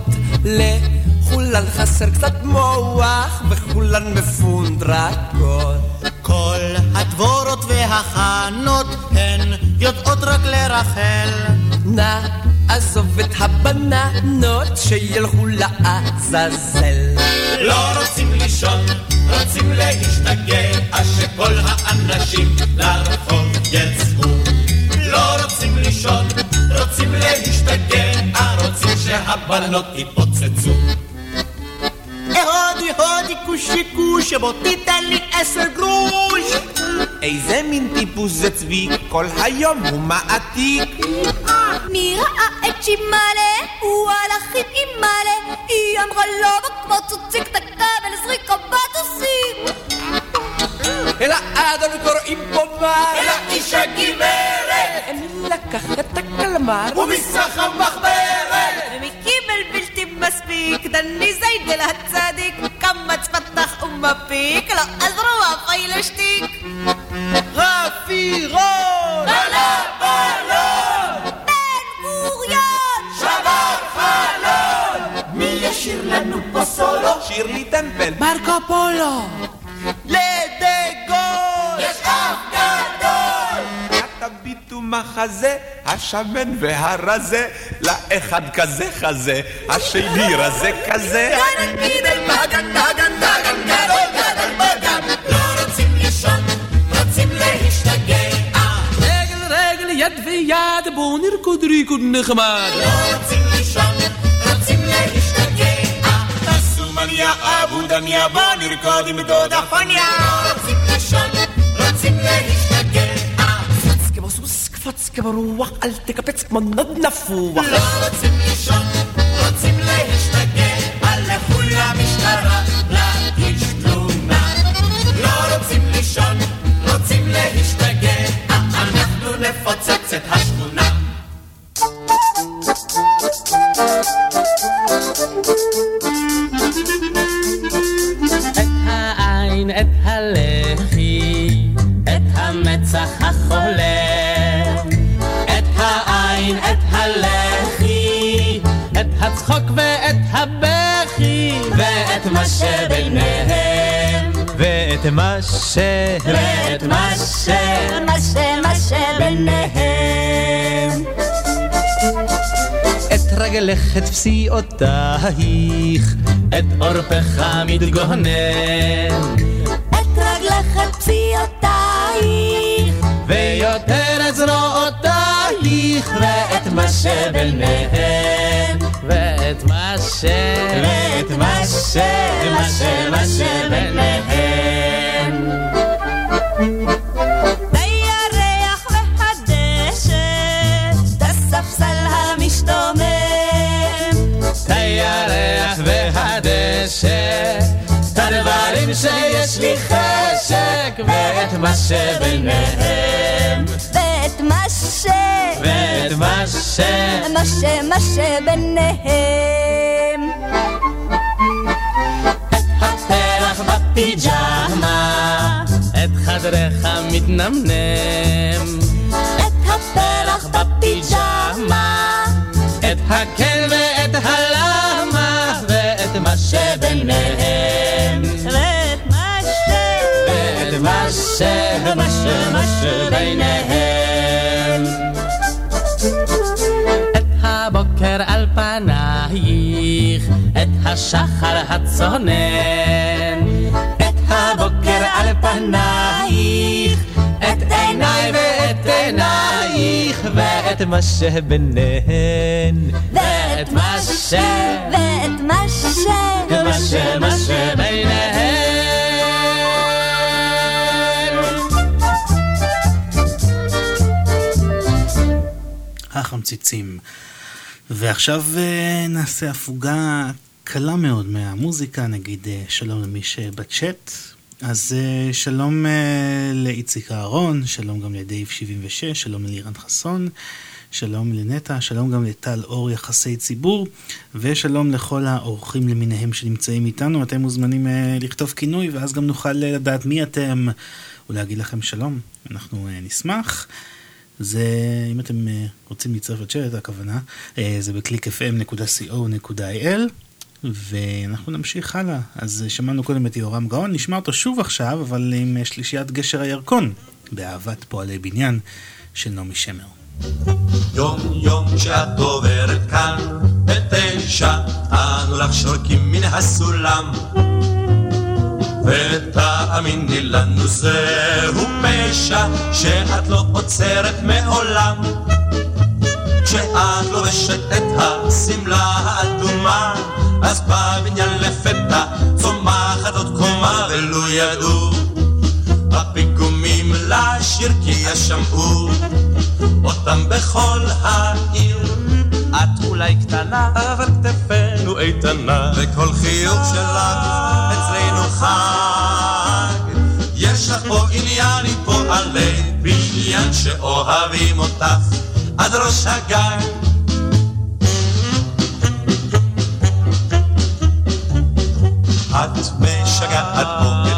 לכולן חסר קצת מוח וכולן מפונדרקות. כל הדבורות והחנות הן יודעות רק לרחל. נא עזוב את הבננות שילכו לעזאזל. לא רוצים לישון, רוצים להשתגע, שכל האנשים לרחוב יצאו. לא רוצים לישון, רוצים להשתגע, רוצים שהבנות יתפוצצו. הודי הודי כושי כושי בוא תיתן לי עשר גרוש. איזה מין טיפוס זה צבי, כל היום הוא מעתיק. מי ראה את שימאלה? הוא הלך עם אימאלה. היא אמרה לו כמו צוציק תקבל זריקה בטוסים. אל האדון קוראים פה מה? אל האיש הגברת. לקח את הקלמר. ומשחק המחברת يتلمس بيك دني زيد لها كم كما تفتخ أم بيك لا أزروها فيلشتيك غافي غو بلا بلا. بنغوريان شباب خلال. مية بصولو شير لي تمبل ماركو بولو. ليه מחזה, השמן והרזה, לאחד כזה חזה, השני רזה כזה. לא רוצים להשתגע בואו נרקוד ריקוד נחמד. לא רוצים לישון, רוצים להשתגע. תעשו מניה אבו דניה, בואו נרקוד עם דודה פניה. לא רוצים לישון, רוצים להשתגע. קפוץ כמו סוס, קפוץ כמו רוח, אל תקפץ כמו נוד נפוח. לא רוצים לישון, רוצים להשתגע. לכו למשטרה, להגיש תלונה. לא רוצים לישון, רוצים להשתגע. אנחנו נפוצץ את השכונה. את העין, את הלחי, את המצח החולם. את העין, את הלחי, את הצחוק ואת הבכי, ואת מה שביניהם. ואת מה ש... ואת מה ש... מה ש... מה שביניהם. את רגלך, את פסיעותייך, את עורפך מתגונן. את רגלך, את פסיעותייך, ויותר את זרועותייך, ואת מה שביניהם. ואת מה ש... ואת מה ש... מה ש... מה שביניהם. הירח והדשא, הספסל המשתומם. הירח והדשא, הדברים שיש לי חשק, ואת מה שביניהם. ש... ואת מה ש... מה ש... מה שביניהם. פרח בפיג'מה, את חדרך מתנמנם. את הפרח בפיג'מה, את הכן ואת הלמה, ואת מה שביניהם. ואת ש... ואת מה ש... מה ש... הבוקר על פנייך, את השחר הצונן. את הבוקר על פנייך, את עיניי ואת עינייך, ואת מה שביניהן. ואת מה ש... ואת מה ש... מה ש... מה שביניהן. החמציצים. ועכשיו אה, נעשה הפוגה קלה מאוד מהמוזיקה, נגיד אה, שלום למי שבצ'אט. אז אה, שלום לאיציק אהרון, שלום גם לדייב 76, שלום ללירן חסון, שלום לנטע, שלום גם לטל אור יחסי ציבור, ושלום לכל האורחים למיניהם שנמצאים איתנו. אתם מוזמנים לכתוב כינוי, ואז גם נוכל לדעת מי אתם, ולהגיד לכם שלום. אנחנו נשמח. זה, אם אתם uh, רוצים להצטרף לצ'אט, הכוונה, uh, זה ב-clickfm.co.il ואנחנו נמשיך הלאה. אז uh, שמענו קודם את יורם גאון, נשמע אותו שוב עכשיו, אבל עם שלישיית גשר הירקון, באהבת פועלי בניין של נעמי שמר. יום יום שאת עוברת כאן, בתשע, אנו לך שורקים מן הסולם. ותאמיני לנו זהו פשע שאת לא עוצרת מעולם. כשאת לובשת את השמלה האדומה אז בבניין לפתע צומחת עוד קומה ולו ידעו. הפיגומים לשיר כי ישמעו אותם בכל העיר את אולי קטנה אבל כתפינו איתנה. וכל חיוך שלך אצלנו חג. יש לך פה עניין עם פועלי בניין שאוהבים אותך. עד ראש הגג את משגעת פה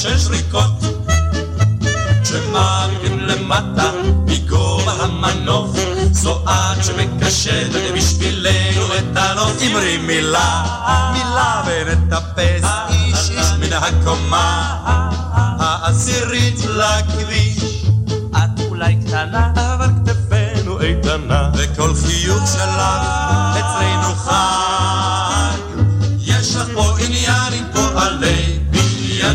סימפוניה של שריקות כשמגיעים למטה מגובה המנוף. זו את שמקשטת בשבילנו את הנוף. אמרי מילה, מילה ונטפס. איש איש מן הקומה העשירית לכביש. את אולי קטנה אבל כתפינו איתנה. וכל חיוך שלך אצלנו חי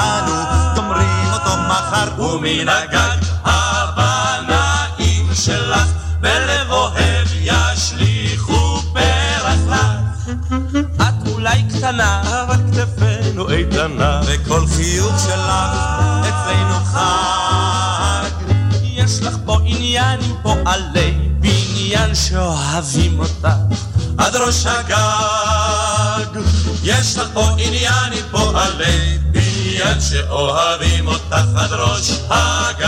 שאנו גומרים אותו מחר. ומן הגג הבנאים שלך בלב אוהב ישליכו פרח לך. את אולי קטנה, אבל כתפינו איתנה, וכל חיוך שלך אצלנו חג. יש לך פה עניין עם פועלי בניין שאוהבים אותך עד ראש הגג. יש לך פה עניין עם פועלי בניין שאוהבים אותך עד ראש הגג.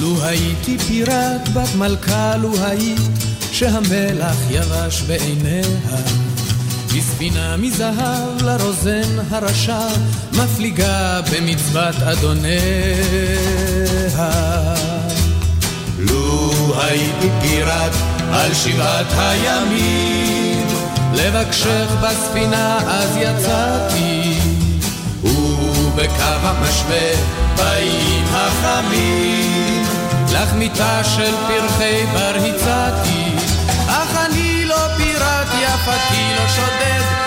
לו הייתי פיראט בת מלכה, לו היית שהמלח יבש בעיניה. בספינה מזהב לרוזן הרשע, מפליגה במצוות אדוניה. הייתי פיראט על שבעת הימים, לבקשך בספינה אז יצאתי, ובקו המשווה באים החמים, לך מיטה של פרחי בר הצעתי, אך אני לא פיראט יפתי לא שודד,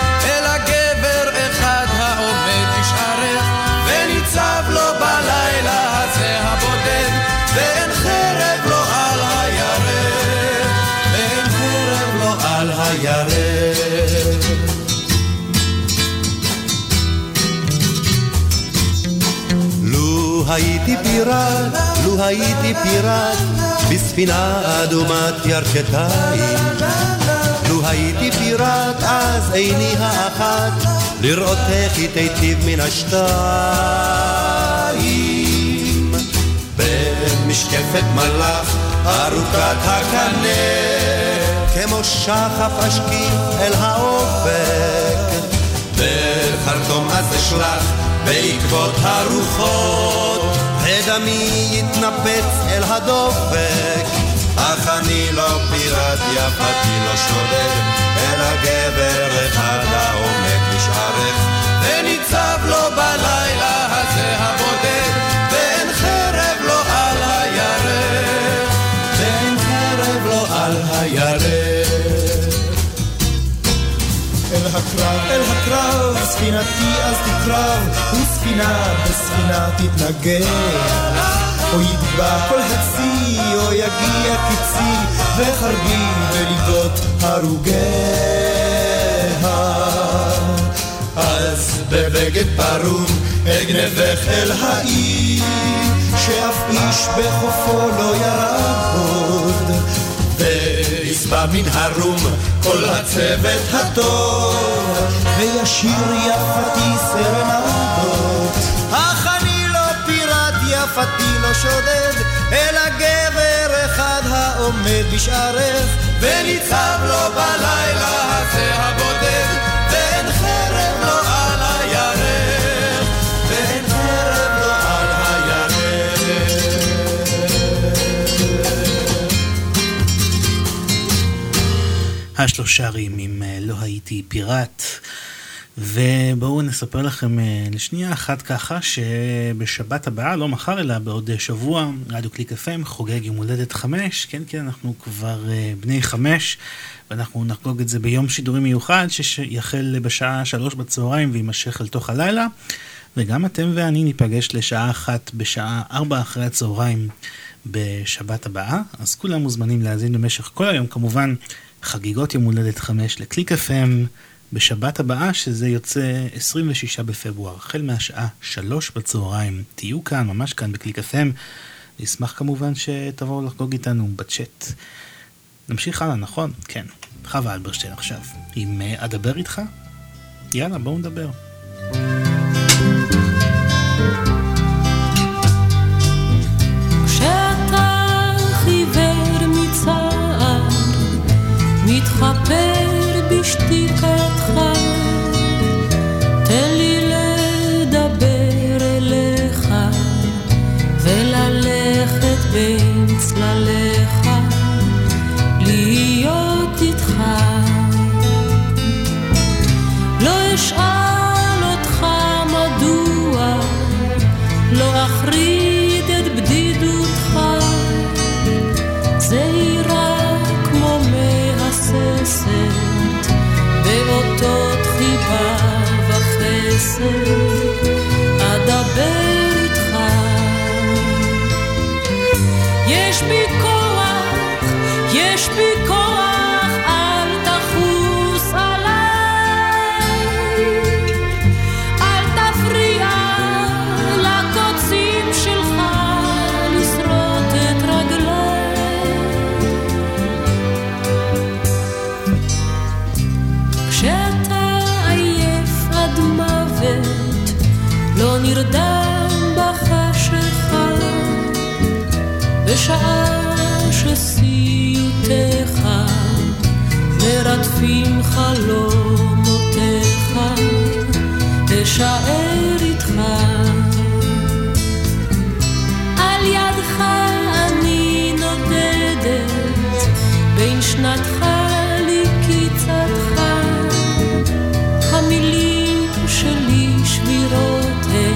הייתי פיראט, לו הייתי פיראט, בספינה אדומת ירכתיים. לו הייתי פיראט, אז עיני האחת, לראותך היא תיטיב מן השתיים. במשקפת מלאך, ארוכת הקנה, כמו שחף אשקיף אל האופק. בחרטום אז אשלח בעקבות הרוחות, ודמי יתנפץ אל הדופק. אך אני לא פיראט, יפתי לא שודד, אלא גבר ספינתי אז תקרב, וספינה בספינה תתנגח. או יטבע כל הצי, או יגיע קצי, וחרבי בליגות הרוגיה. אז בבגד פרום אגנבך אל העיר, שאף איש בחופו לא ירד עוד. ויסבע מן הרום כל הצוות הטוב, וישיר יפתי סרנדות. אך אני לא פיראט, יפתי לא שודד, אלא גבר אחד העומד בשערך, וניצב לו בלילה הזה הבודד, השלושה רים עם אה, לא הייתי פיראט. ובואו נספר לכם אה, לשנייה אחת ככה שבשבת הבאה, לא מחר אלא בעוד שבוע, רדיו קליק FM חוגג יום הולדת חמש, כן כן אנחנו כבר אה, בני חמש ואנחנו נחגוג את זה ביום שידורי מיוחד שיחל בשעה שלוש בצהריים ויימשך אל תוך הלילה. וגם אתם ואני ניפגש לשעה אחת בשעה ארבע אחרי הצהריים בשבת הבאה, אז כולם מוזמנים להאזין במשך כל היום כמובן חגיגות יום הולדת חמש לקליק FM בשבת הבאה, שזה יוצא 26 בפברואר, החל מהשעה שלוש בצהריים. תהיו כאן, ממש כאן בקליק FM. נשמח כמובן שתבואו לחגוג איתנו בצ'אט. נמשיך הלאה, נכון? כן. חווה אלברשטיין עכשיו. עם אה, אדבר איתך? יאללה, בואו נדבר. כשאתה אשאר איתך. על ידך אני נודדת בין שנתך לקיצתך. המילים שלי שבירות הן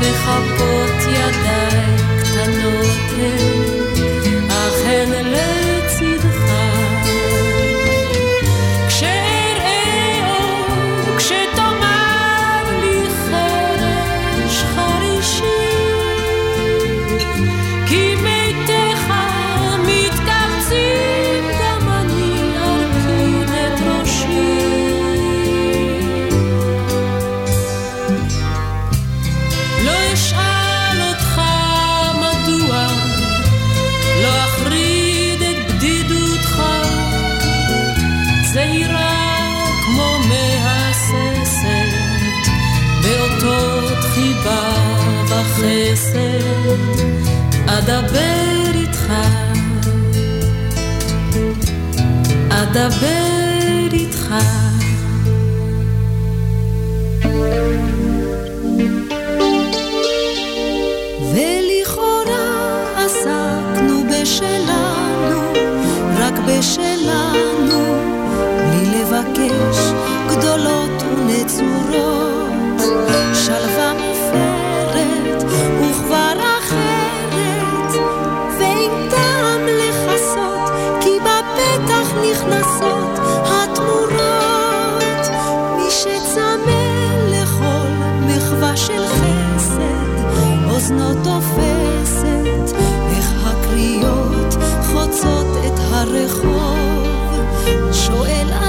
לחכות nada bem. לא תופסת איך חוצות את הרחוב. שואל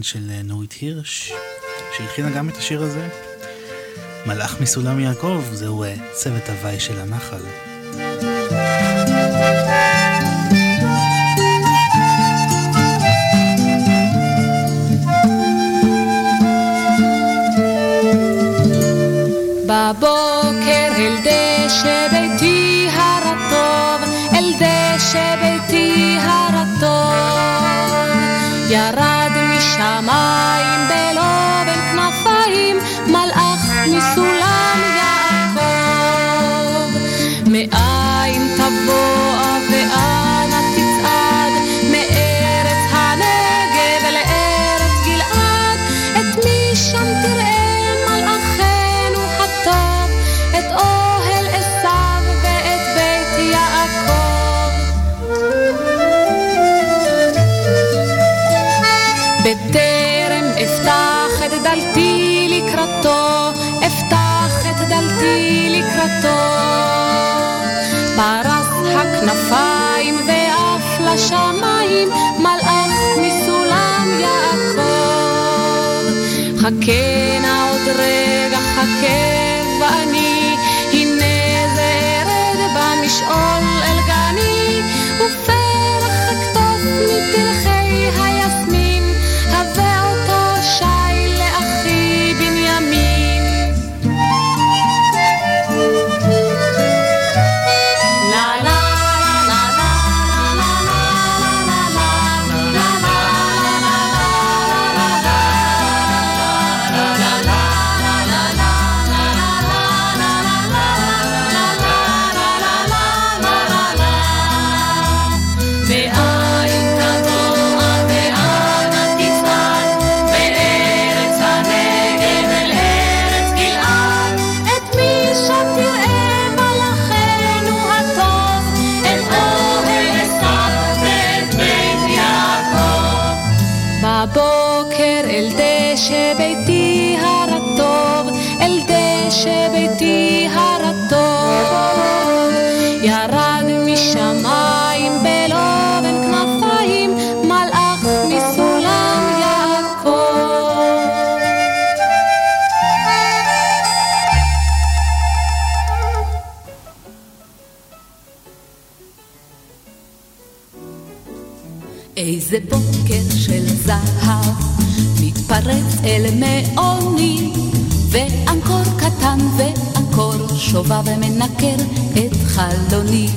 והלחן של נורית הירש, שהלחינה גם את השיר הזה. מלאך מסולם יעקב, זהו צוות הוואי של הנחל. בבוקר אל דשא ביתי הרטוב, אל דשא ביתי אל מעוני ואנקור קטן ואנקור שובב ומנקר את חלוני.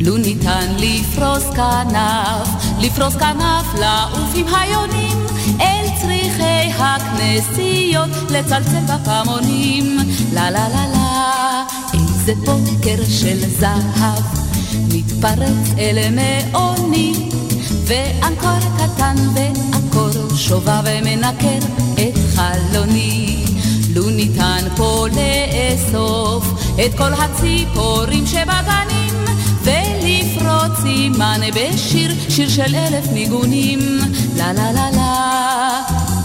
לו ניתן לפרוס כנף, לפרוס כנף לעוף עם היונים אל צריכי הכנסיות לצלצל בפעמונים. לה לה לה לה איזה בוקר של זהב מתפרץ אל מעוני ואנקור קטן ואנקור שובב ומנקר את חלוני. לו ניתן פה לאסוף את כל הציפורים שבגנים ולפרוץ עימן בשיר, שיר של אלף ניגונים. לה לה לה לה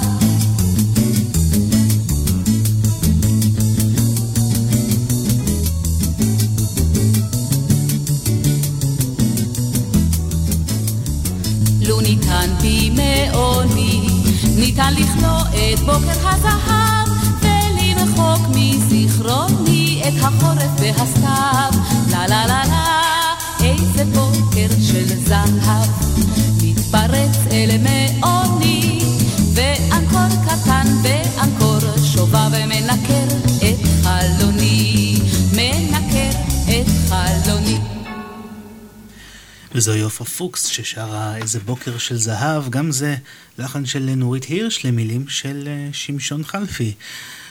לו ניתן בימי עוני, ניתן לכלוא את בוקר הזהב, ולמחוק מזיכרוני את החורף והסתיו. לה לה לה לה, איזה בוקר של זהב, מתפרץ אל מעוני, ואנקור קטן ואנקור שובב ומנקר את חלוני, מנקר את חלוני. וזו יופה פוקס ששרה איזה בוקר של זהב, גם זה לחן של נורית הירש למילים של אה, שמשון חלפי.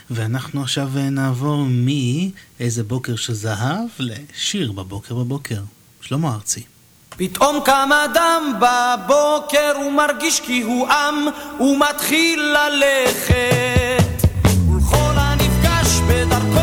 ואנחנו עכשיו אה, נעבור מאיזה בוקר של זהב לשיר בבוקר בבוקר. שלמה ארצי. פתאום קם אדם בבוקר ומרגיש כי הוא עם ומתחיל ללכת ולכל הנפגש בדרכו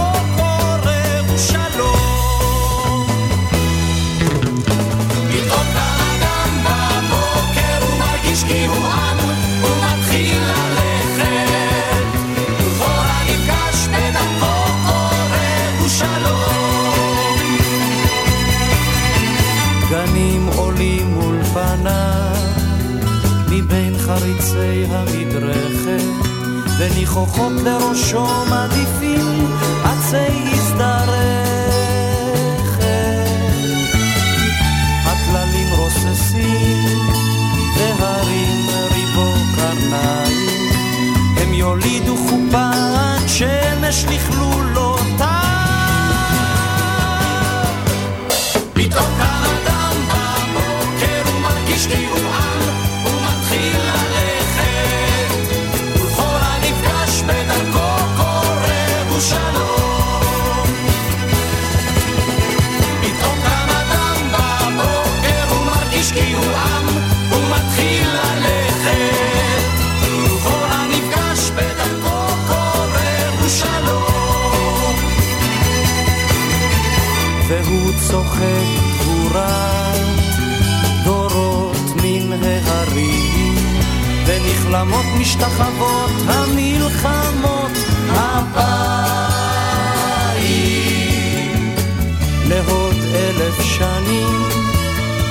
המדרכת, וניחוחות לראשו מעדיפים עצי הזדרכת. הטללים רוססים, והרים ריבו קרניים, הם יולידו חופת שמש לכלולותיו. פתאום קם אדם בבוקר ומרגיש כי הוא עם, והוא צוחק גבורת דורות מן ההרים ונכלמות משתחוות המלחמות הבאים לעוד אלף שנים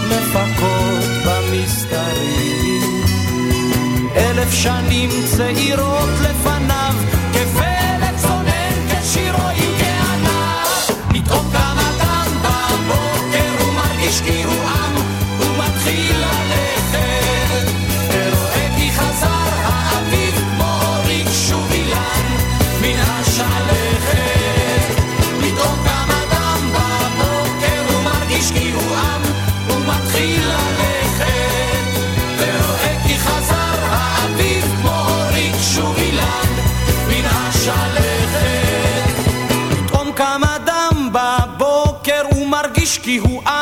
מפקות במסתרים אלף שנים צעירות לפניו כפלג הוא מרגיש הוא עם הוא מתחיל ללכת. ורואה כי חזר האביב כמו הוריד שוב אילן מן השלכת. פתאום קם אדם בבוקר הוא מרגיש כי הוא עם הוא מתחיל ללכת. ורואה כי חזר האביב כמו הוריד שוב אילן מן השלכת. פתאום קם אדם בבוקר ומרגיש כי הוא עם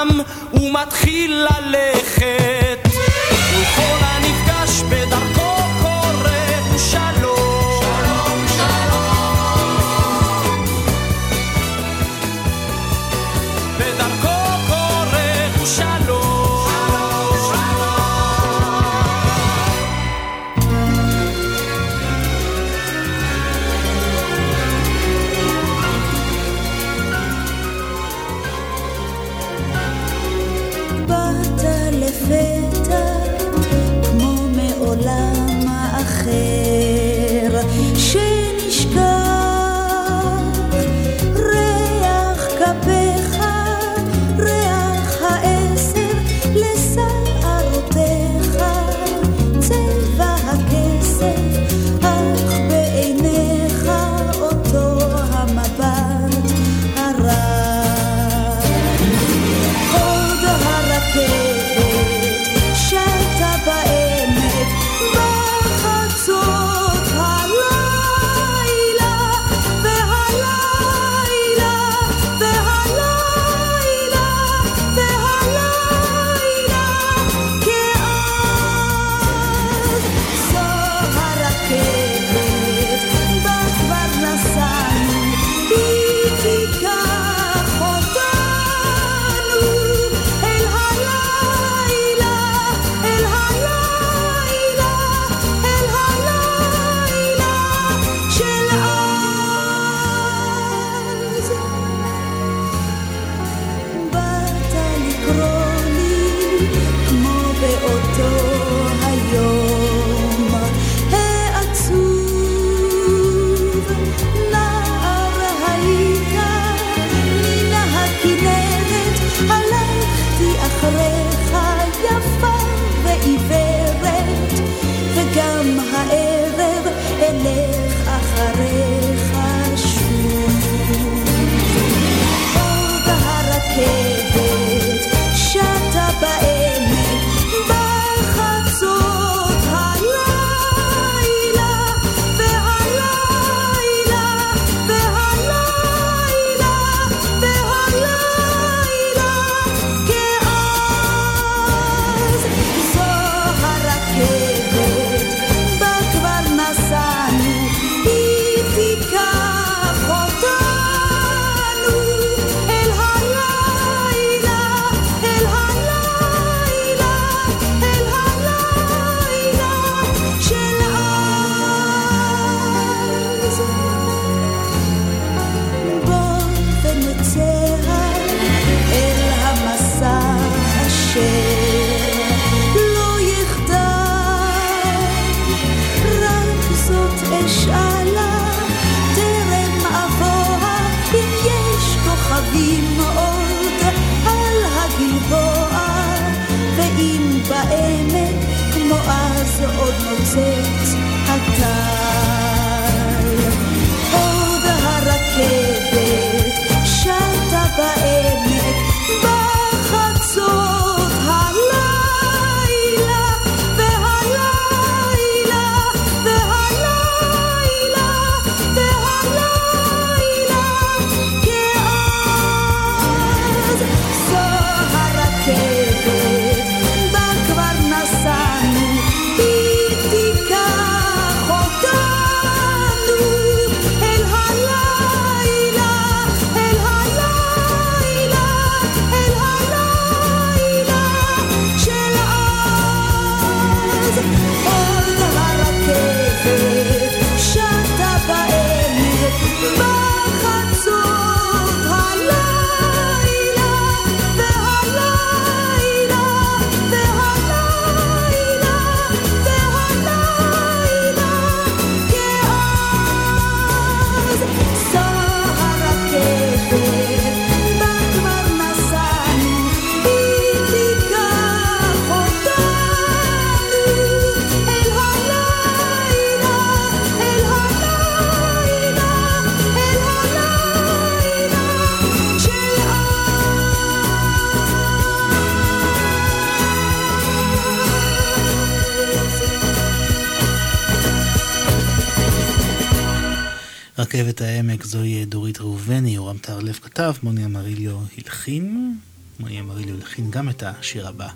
השיר הבא.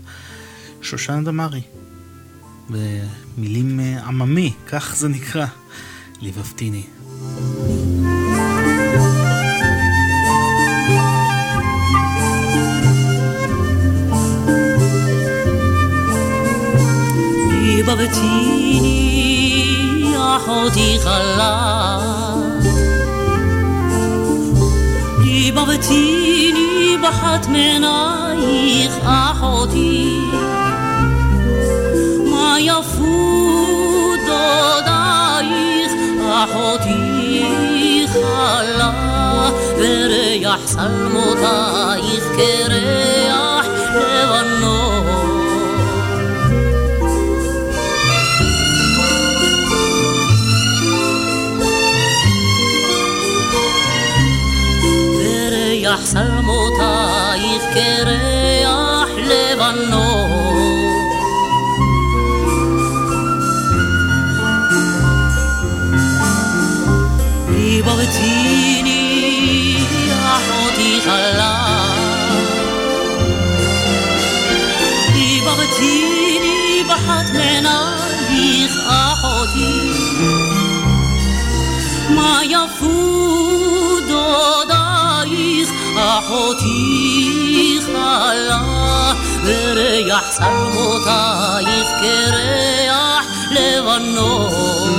שושנה דמארי, במילים אה, עממי, כך זה נקרא, ליבבטיני. بابتيني أحضي غلات لي بابتيني بحت مناي אחותי, מה יפו דודייך, אחותי חלה, וריח שלמותייך כריח לבנות. וריח שלמותייך כריח no יחסר מותה יבקרח לבנון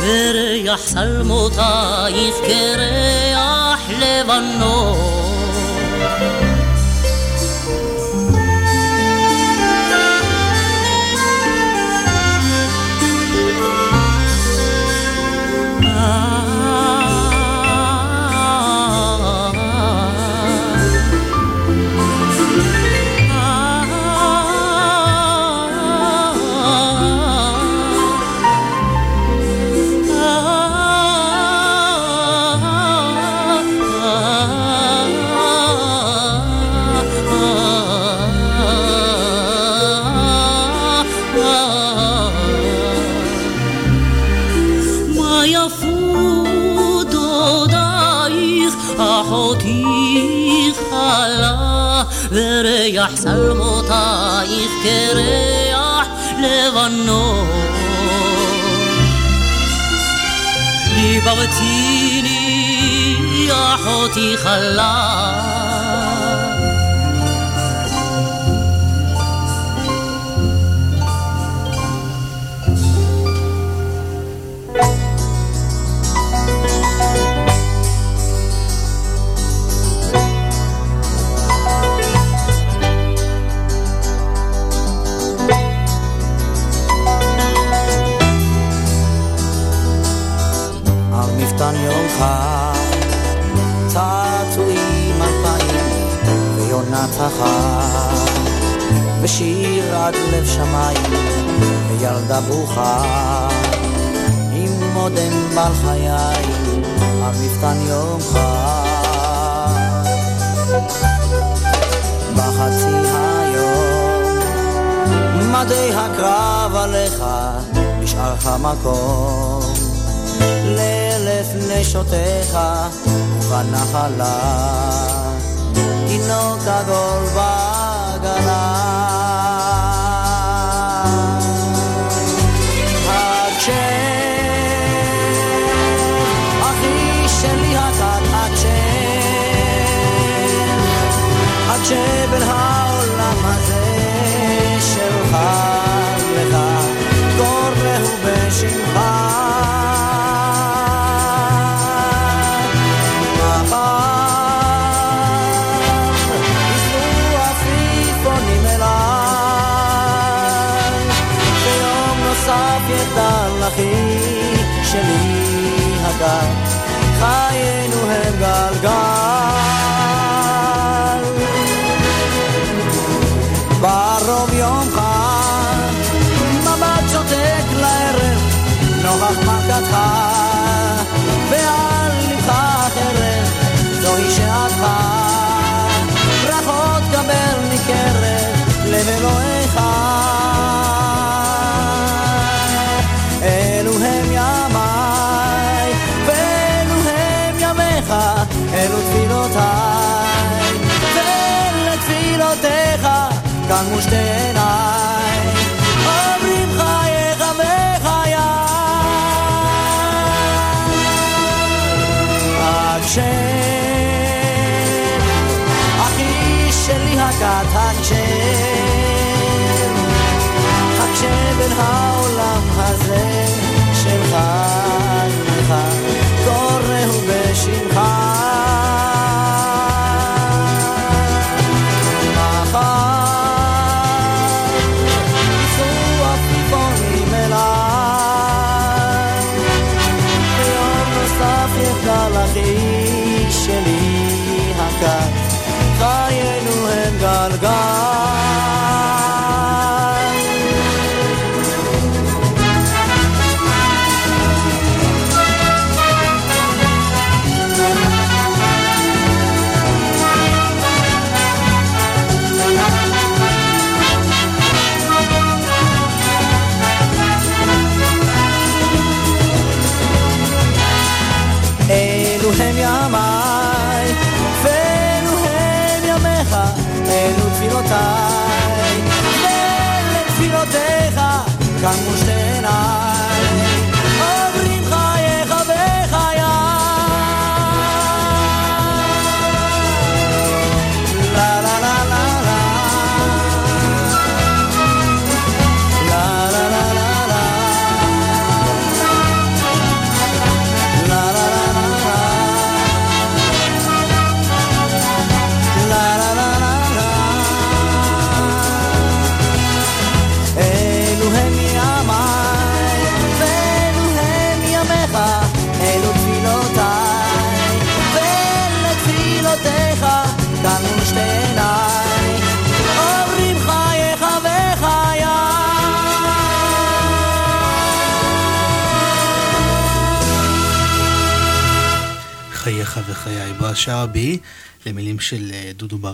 וריח שלמותה יבקרח לבנון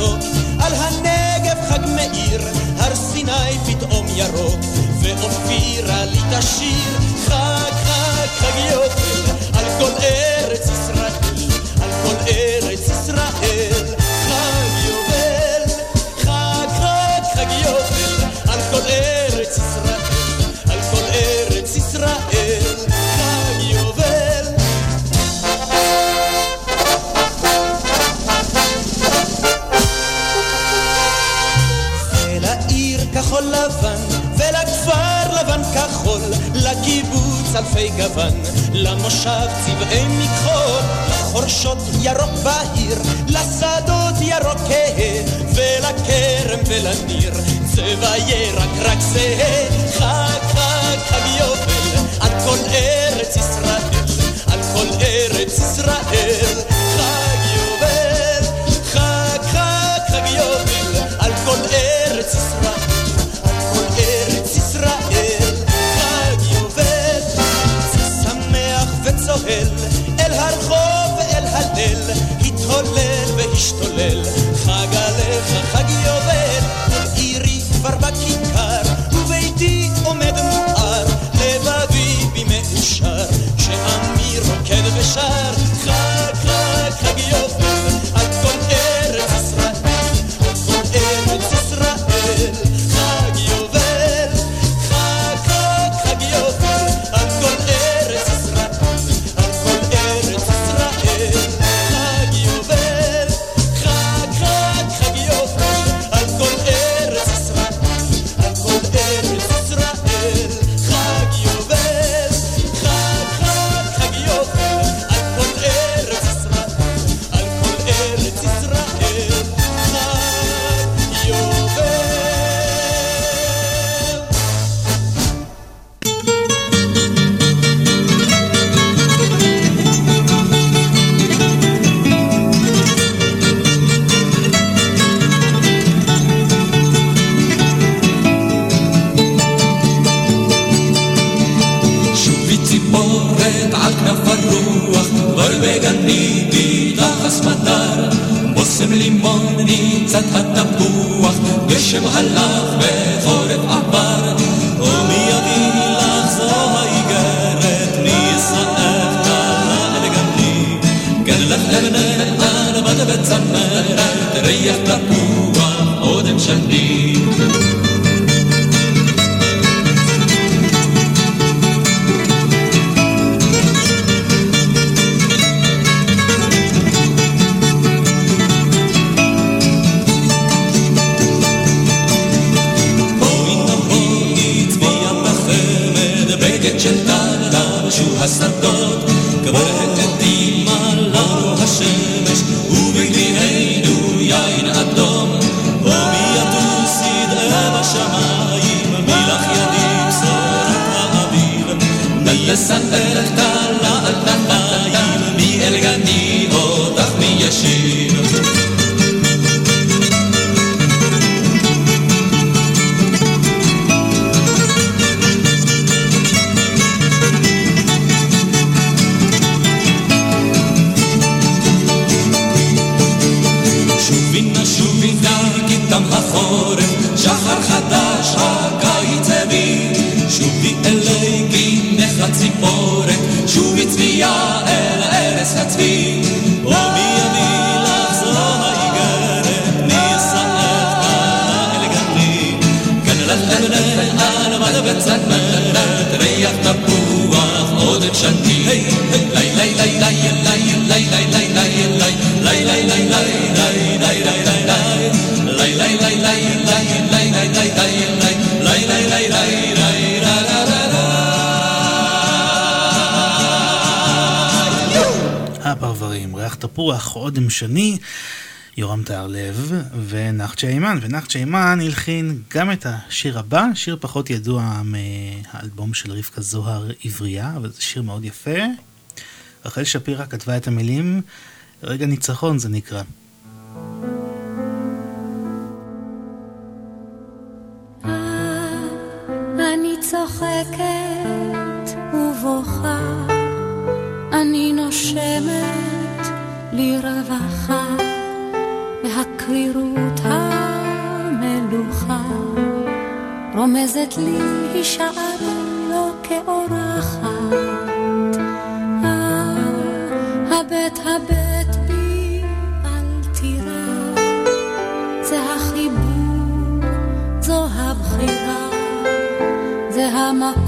אותו. על הנגב חג מאיר, הר סיני פתאום ירוק, ואופירה לי תשיר, חג חג חג יופל, על כל ארץ למושב צבעי מכחול, לחורשות ירוק בהיר, לשדות ירוק כהה, ולכרם ולניר, צבע ירק רק זהה, חג חג חג יובל, על כל ארץ ישראל, על כל ארץ ישראל. שני, יורם טהרלב ונחצ'ה אימן. ונחצ'ה אימן הלחין גם את השיר הבא, שיר פחות ידוע מהאלבום של רבקה זוהר עברייה, אבל זה שיר מאוד יפה. רחל שפירא כתבה את המילים, רגע ניצחון זה נקרא. אה, אני צוחקת ובוכה, אני נושמת לרווחה מהקרירות המלוכה. רומזת לי הישאר לא כאורחת. אה, הבט הבט בי אל תירא זה החיבור זו הבחירה זה המקום.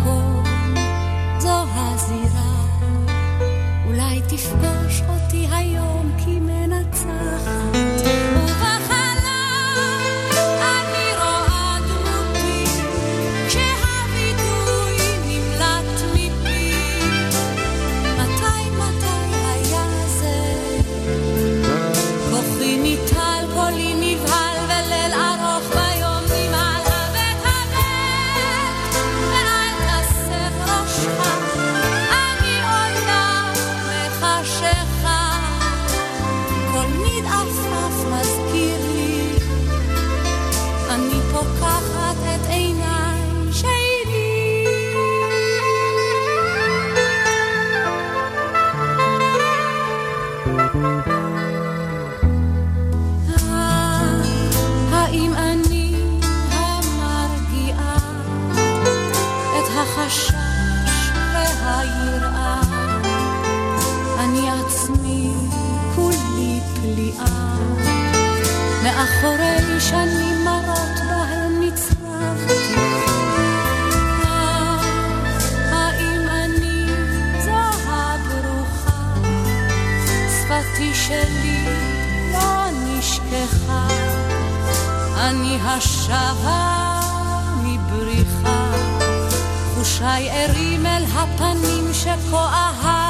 מאחורי שנים מרות בהן נצרבתי. אה, האם אני זו הברוכה? שפתי שלי לא נשכחה, אני השבה מבריחה, חושיי ערים אל הפנים שכה אהבתי,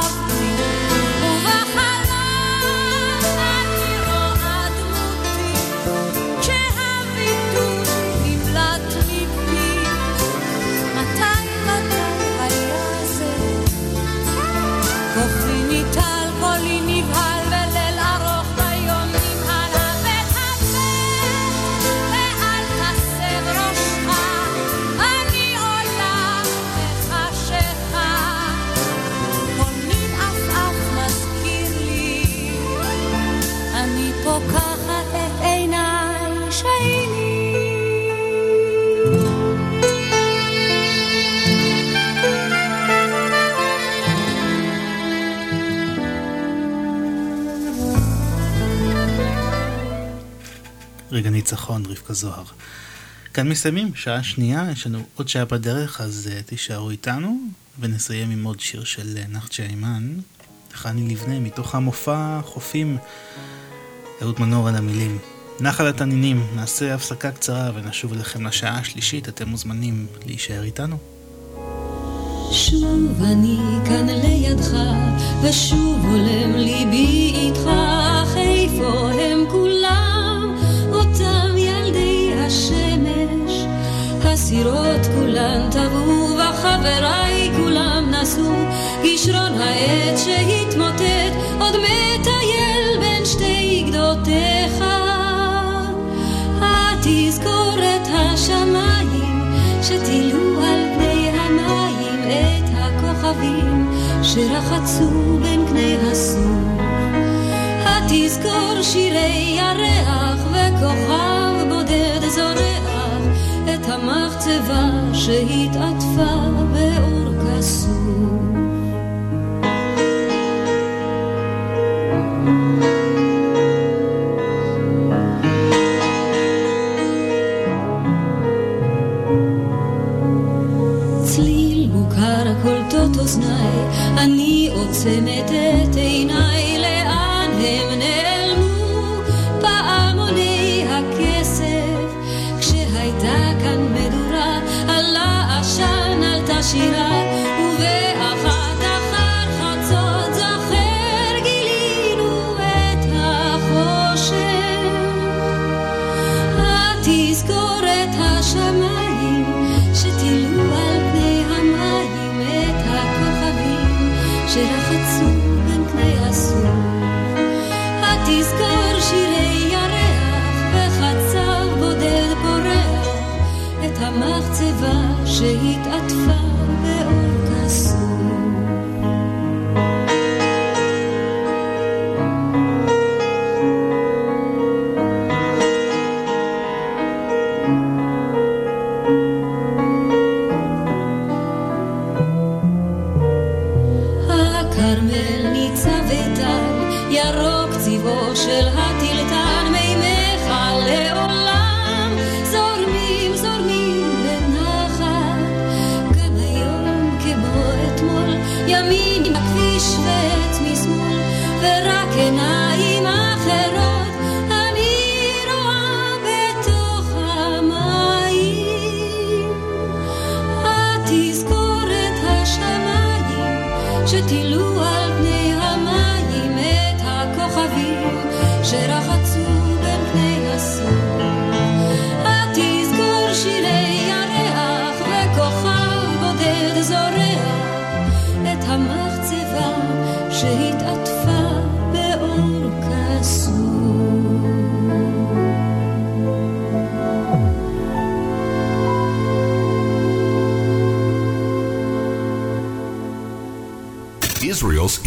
רגע ניצחון, רבקה זוהר. כאן מסיימים, שעה שנייה, יש לנו עוד שעה בדרך, אז uh, תישארו איתנו, ונסיים עם עוד שיר של uh, נחצ'ה אימן, חני לבנה, מתוך המופע חופים, אהוד מנור על המילים. נחל התנינים, נעשה הפסקה קצרה ונשוב אליכם לשעה השלישית, אתם מוזמנים להישאר איתנו. שוב אני כאן לידך, ושוב הולם ליבי איתך, איפה הם כולם, הסירות כולן טבעו, וחבריי כולם נסעו, גשרון העץ שהתמוטט, עוד מטייל בין שתי גדותיך. התזכורת השמיים, שטילו על פני המים את הכוכבים שרחצו בין קני הסור. התזכור שירי ירח וכוכב בודד זורח את המחצבה שהתעטפה באור כסור. צליל מוכר קולטות אוזניי, אני עוצמת את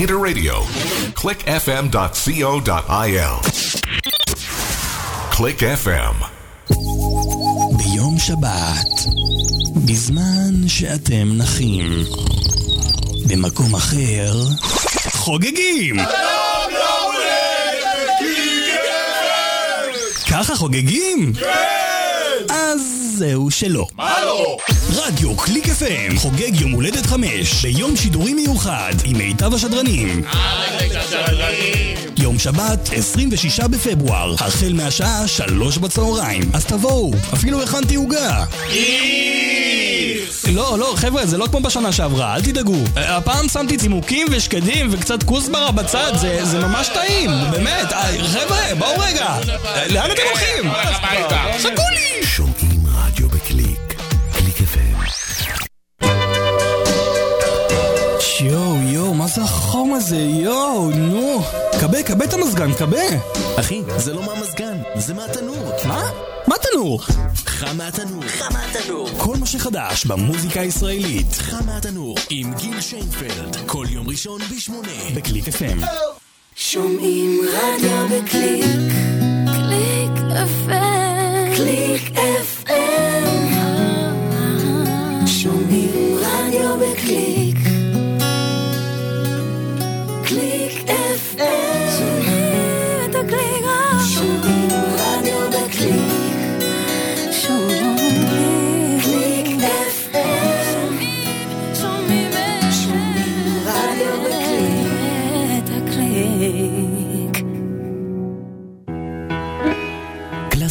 Israel's Interradio. clickfm.co.il. Click FM. ביום שבת, בזמן שאתם נחים, במקום אחר, חוגגים! ככה חוגגים? כן! אז זהו שלא. מה רדיו קליק FM חוגג יום הולדת חמש ביום שידורי מיוחד עם מיטב השדרנים. יום שבת, 26 בפברואר, החל מהשעה שלוש בצהריים. אז תבואו, אפילו הכנתי עוגה. לא, לא, חבר'ה, זה לא כמו בשנה שעברה, אל תדאגו. אה, הפעם שמתי צימוקים ושקדים וקצת כוסברה בצד, זה, זה ממש טעים, באמת. אה, חבר'ה, בואו רגע. אה, לאן אתם הולכים? חכו לי! הזה? יואו, נו. כבה, כבה את המזגן, כבה. אחי, זה לא מהמזגן, זה מהתנור. מה? מה תנור? חם מהתנור. חם מהתנור. כל מה שחדש במוזיקה הישראלית. חם מהתנור עם גיל שיינפלד. כל יום ראשון בשמונה. בקליק FM. שומעים רדיו בקליק, קליק FM, קליק FM.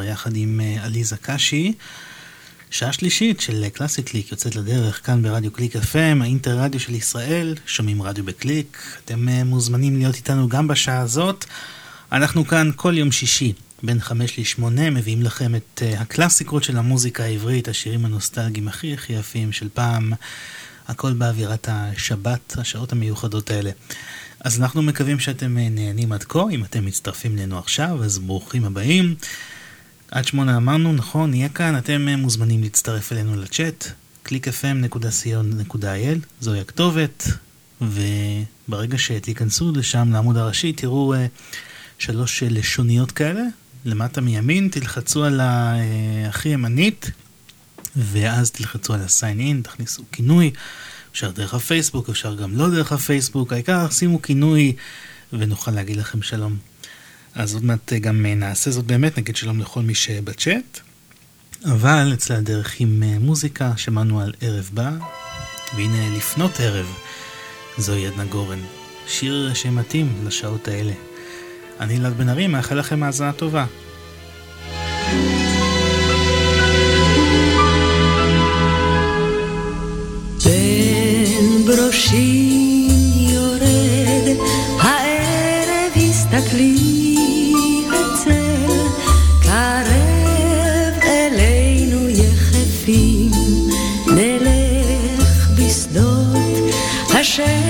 אה, בר, יחד עם אה, עליזה קשי. שעה שלישית של קלאסי קליק יוצאת לדרך כאן ברדיו קליק FM, האינטר רדיו של ישראל, שומעים רדיו בקליק. אתם אה, מוזמנים להיות איתנו גם בשעה הזאת. אנחנו כאן כל יום שישי בין חמש לשמונה מביאים לכם את הקלאסיקות של המוזיקה העברית, השירים הנוסטלגיים הכי הכי יפים של פעם, הכל באווירת השבת, השעות המיוחדות האלה. אז אנחנו מקווים שאתם נהנים עד כה, אם אתם מצטרפים אלינו עכשיו, אז ברוכים הבאים. עד שמונה אמרנו, נכון, נהיה כאן, אתם uh, מוזמנים להצטרף אלינו לצ'אט, www.clickfm.co.il, זוהי הכתובת, וברגע שתיכנסו לשם לעמוד הראשי, תראו... Uh, שלוש לשוניות כאלה, למטה מימין, תלחצו על הכי ימנית, ואז תלחצו על ה-sign in, תכניסו כינוי, אפשר דרך הפייסבוק, אפשר גם לא דרך הפייסבוק, העיקר שימו כינוי ונוכל להגיד לכם שלום. אז עוד מעט גם נעשה זאת באמת, נגיד שלום לכל מי שבצ'אט, אבל נצא לדרך עם מוזיקה, שמענו על ערב בא, והנה לפנות ערב, זוהי עדנה גורן, שיר שמתאים לשעות האלה. אני אלעד בן ארי, מאחל לכם האזנה טובה. בין ברושים shame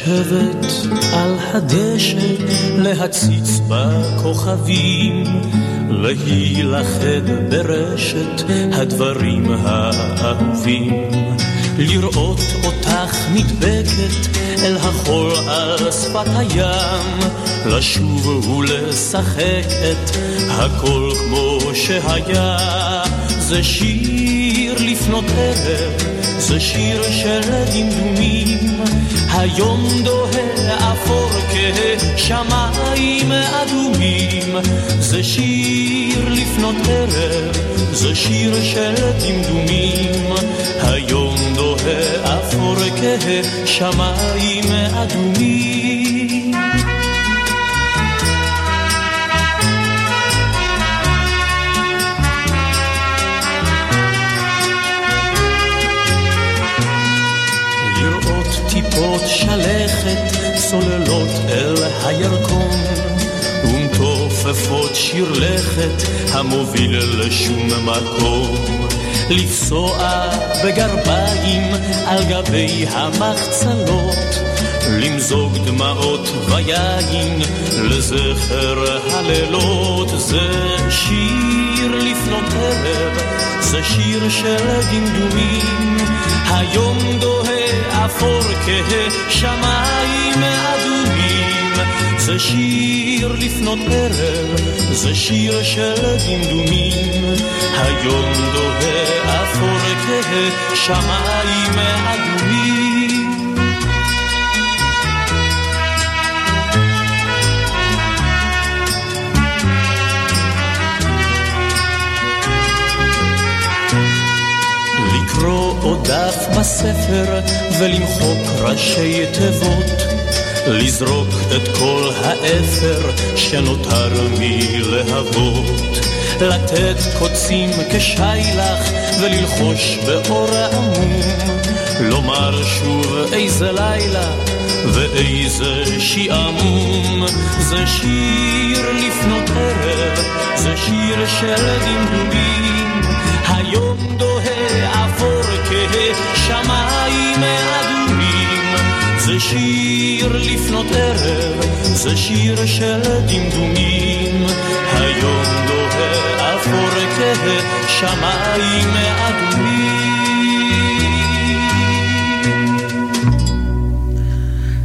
לשבת על הדשא, להציץ בכוכבים, להילכד ברשת הדברים האהובים. לראות אותך נדבקת אל החול על שפת הים, לשוב ולשחק את הכל כמו שהיה. זה שיר לפנות ערב, זה שיר של דמדומים. היום דוהה אפור כשמיים אדומים. זה שיר לפנות ערב, זה שיר של דמדומים. היום דוהה אפור כשמיים אדומים שלכת סוללות אל הירקון ומתופפות שיר לכת המוביל לשום מקום. לפסוע בגרביים על גבי המחצלות למזוג דמעות ויין לזכר הלילות. זה שיר לפנות ערב זה שיר של דמדומים היום דוהה אפור כהה שמיים אדומים. זה שיר לפנות ערב זה שיר של דמדומים. היום דוהה אפור כהה שמיים אדומים עוד דף בספר ולמחוק ראשי תיבות לזרוק את כל האפר שנותר מלהבות לתת קוצים כשיילך וללחוש באור עמום לומר שוב איזה לילה ואיזה שעמום זה שיר לפנות ערב זה שיר של דמדומים. היום כהה שמיים אדומים זה שיר לפנות ערב זה שיר של דמדומים היום דוהה אפור כהה שמיים אדומים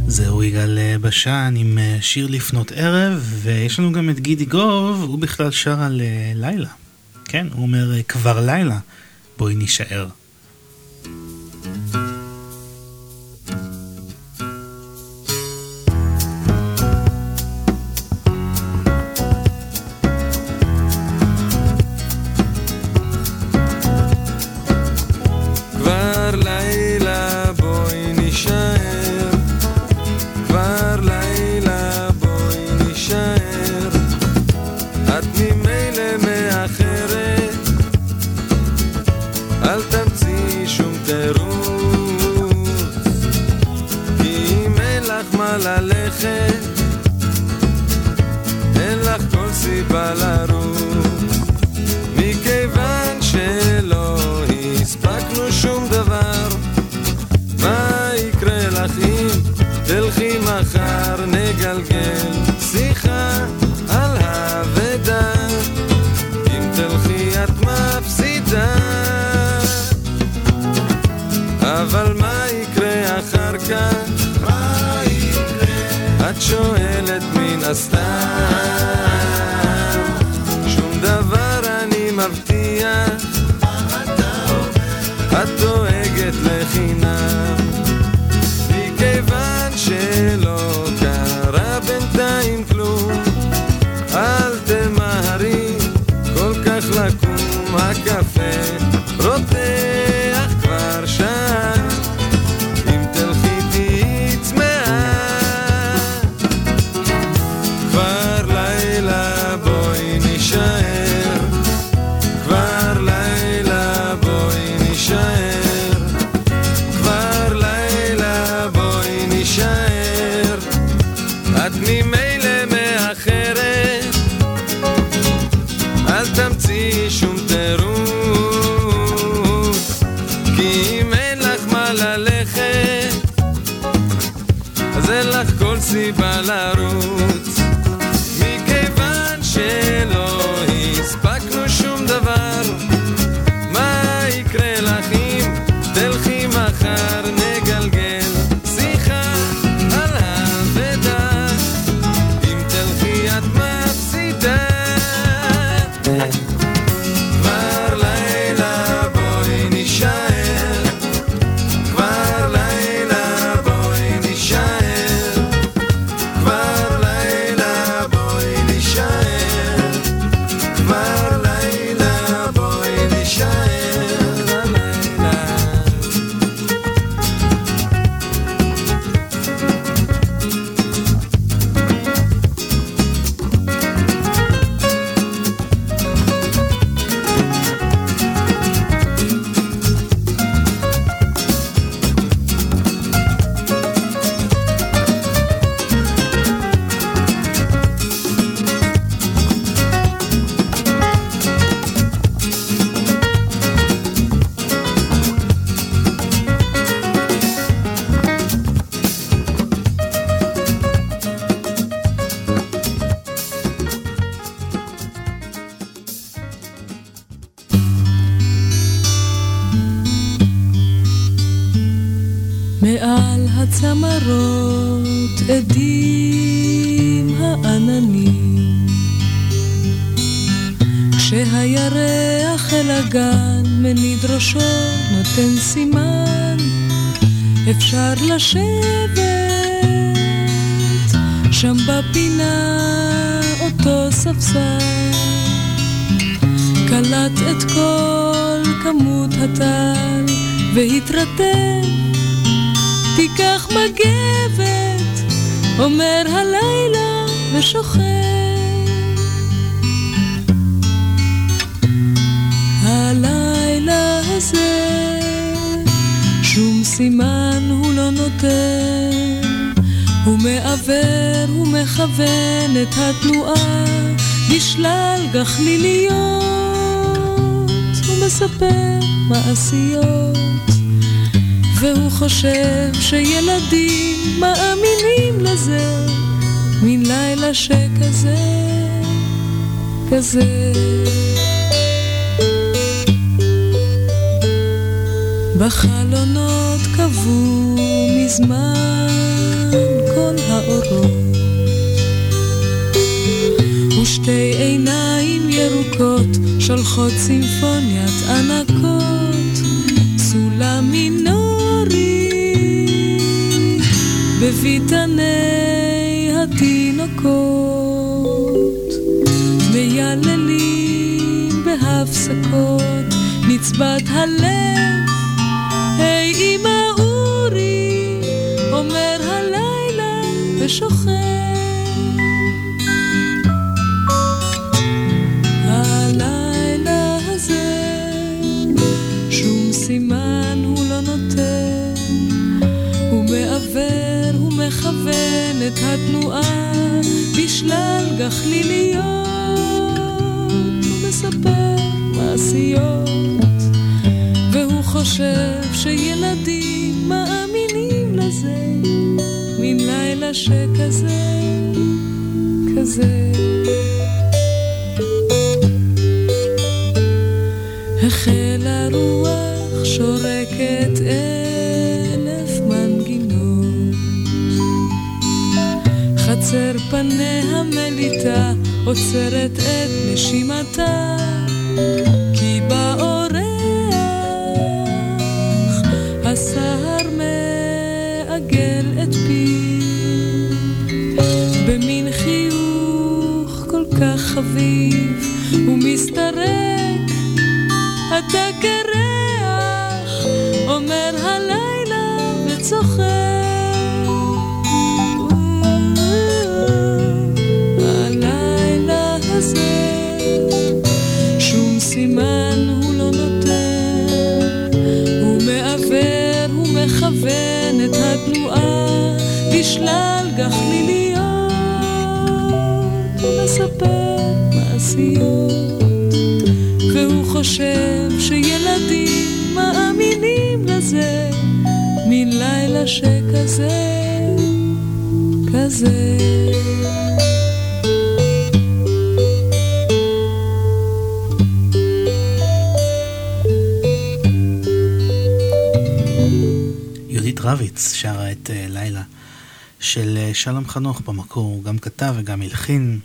זהו יגאל בשן עם אה, שיר לפנות ערב, ויש לנו גם את גידי גוב, הוא בכלל שר על אה, לילה. כן, הוא אומר אה, כבר לילה, בואי נישאר. שילדים מאמינים לזה, מן לילה שכזה, כזה. בחלונות קבעו מזמן כל האורות ושתי עיניים ירוקות שולחות סימפוניית ענקות סולם מינורי בביתני התינוקות מייללים בהפסקות נצבת הלב היי אמא אורי, אומר הלילה ושוכב. את התנועה בשלל גחליליות, הוא מספר מעשיות. והוא חושב שילדים מאמינים לזה, מן לילה שכזה, כזה. החלה רוח שורקת פניה מליטה עוצרת את נשימתה, מעשיות והוא חושב שילדים מאמינים לזה מן לילה שכזה כזה יהודית רביץ שרה את uh, לילה של uh, שלום חנוך במקור, הוא גם כתב וגם הלחין.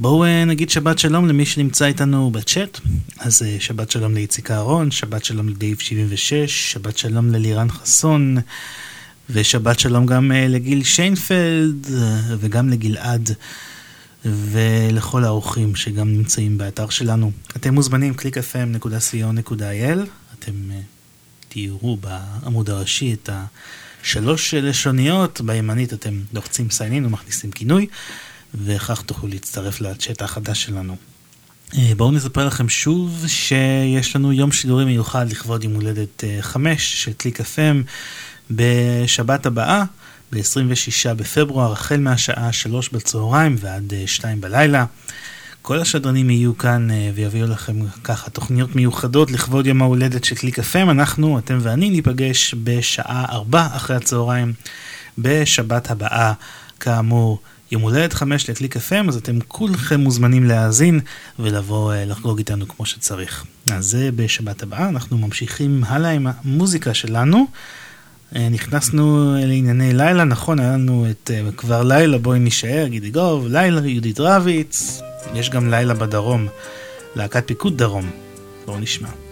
בואו uh, נגיד שבת שלום למי שנמצא איתנו בצ'אט. אז uh, שבת שלום לאיציק אהרון, שבת שלום לדייב 76, שבת שלום ללירן חסון, ושבת שלום גם uh, לגיל שיינפלד וגם לגלעד. ולכל האורחים שגם נמצאים באתר שלנו. אתם מוזמנים www.clickfm.co.il, אתם תראו בעמוד הראשי את השלוש לשוניות, בימנית אתם לוחצים סיינין ומכניסים כינוי, וכך תוכלו להצטרף לצ'אט החדש שלנו. אה, בואו נספר לכם שוב שיש לנו יום שידורי מיוחד לכבוד יום הולדת אה, חמש של קליק FM בשבת הבאה, ב-26 בפברואר, החל מהשעה שלוש בצהריים ועד אה, שתיים בלילה. כל השדרנים יהיו כאן ויביאו לכם ככה תוכניות מיוחדות לכבוד יום ההולדת של קליק FM. אנחנו, אתם ואני, ניפגש בשעה ארבע אחרי הצהריים בשבת הבאה, כאמור. יום הולדת חמש לקליק FM, אז אתם כולכם מוזמנים להאזין ולבוא לחגוג איתנו כמו שצריך. אז זה בשבת הבאה, אנחנו ממשיכים הלאה עם המוזיקה שלנו. אה, נכנסנו לענייני לילה, נכון, היה לנו את אה, כבר לילה, בואי נשאר, גידי גוב, לילה, יהודית רביץ, יש גם לילה בדרום, להקת פיקוד דרום. בואו נשמע.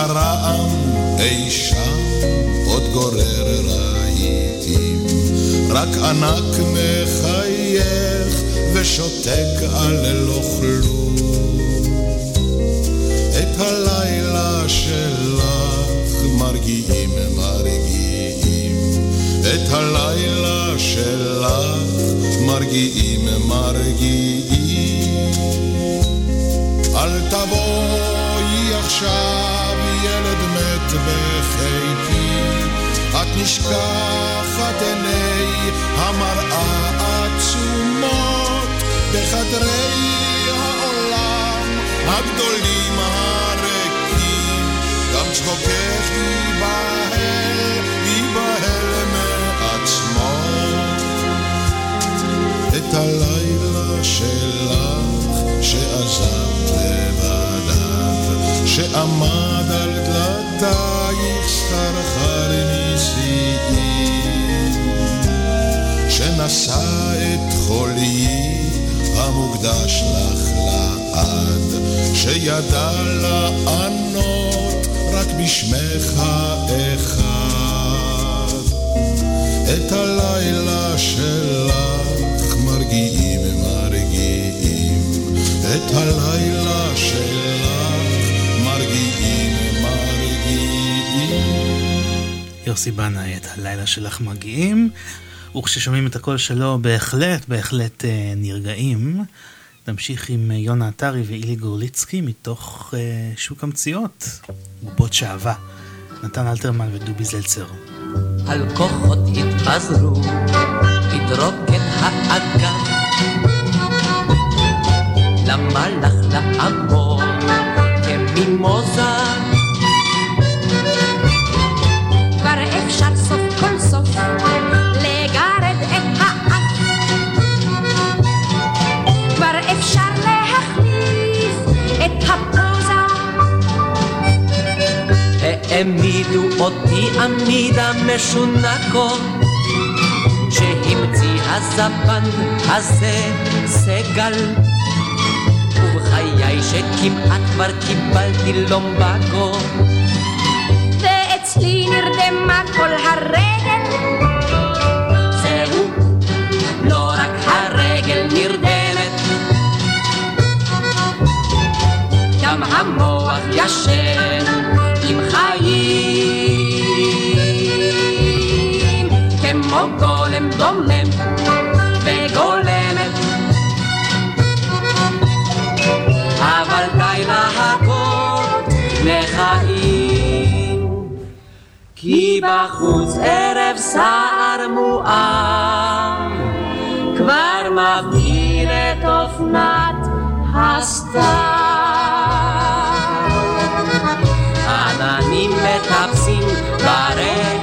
הרעם אי שם עוד גורר רהיטים, רק ענק מחייך ושותק על לא כלום. את הלילה שלך מרגיעים מרגיעים, את הלילה שלך מרגיעים מרגיעים. אל תבואי עכשיו ילד מת בחיתי, את נשכחת עיני המראה עצומות. בחדרי העולם הגדולים הריקים, גם צחוקך ייבהל, ייבהל מעצמו. את הלילה שלך שעזבת שעמד על דלתייך סחרחר נשיאים, שנשא את חוליי המוקדש לך לעד, שידע לענות רק בשמך האחד. את הלילה שלך מרגיעים מרגיעים, את הלילה שלך יוסי בנאי, את הלילה שלך מגיעים, וכששומעים את הקול שלו בהחלט, בהחלט אה, נרגעים. נמשיך עם אה, יונה עטרי ואילי גורליצקי מתוך אה, שוק המציאות, בובות שעווה. נתן אלתרמן ודובי זלצר. על כוחות התפזרו, התרוקן האגן. למלאך לעמוד. כבר אותי עמידה משונקות שהמציא הזבן הזה סגל. ובחיי שכמעט כבר קיבלתי לומבקו. ואצלי נרדמה כל הרגל. זהו, לא רק הרגל נרדמת. גם המוח ישן עם חיים גולם דומם וגולמת. אבל די להכות לחיים כי בחוץ ערב סער מואר. כבר מבהיר את אופנת הסתיו עננים מטפסים ברקע,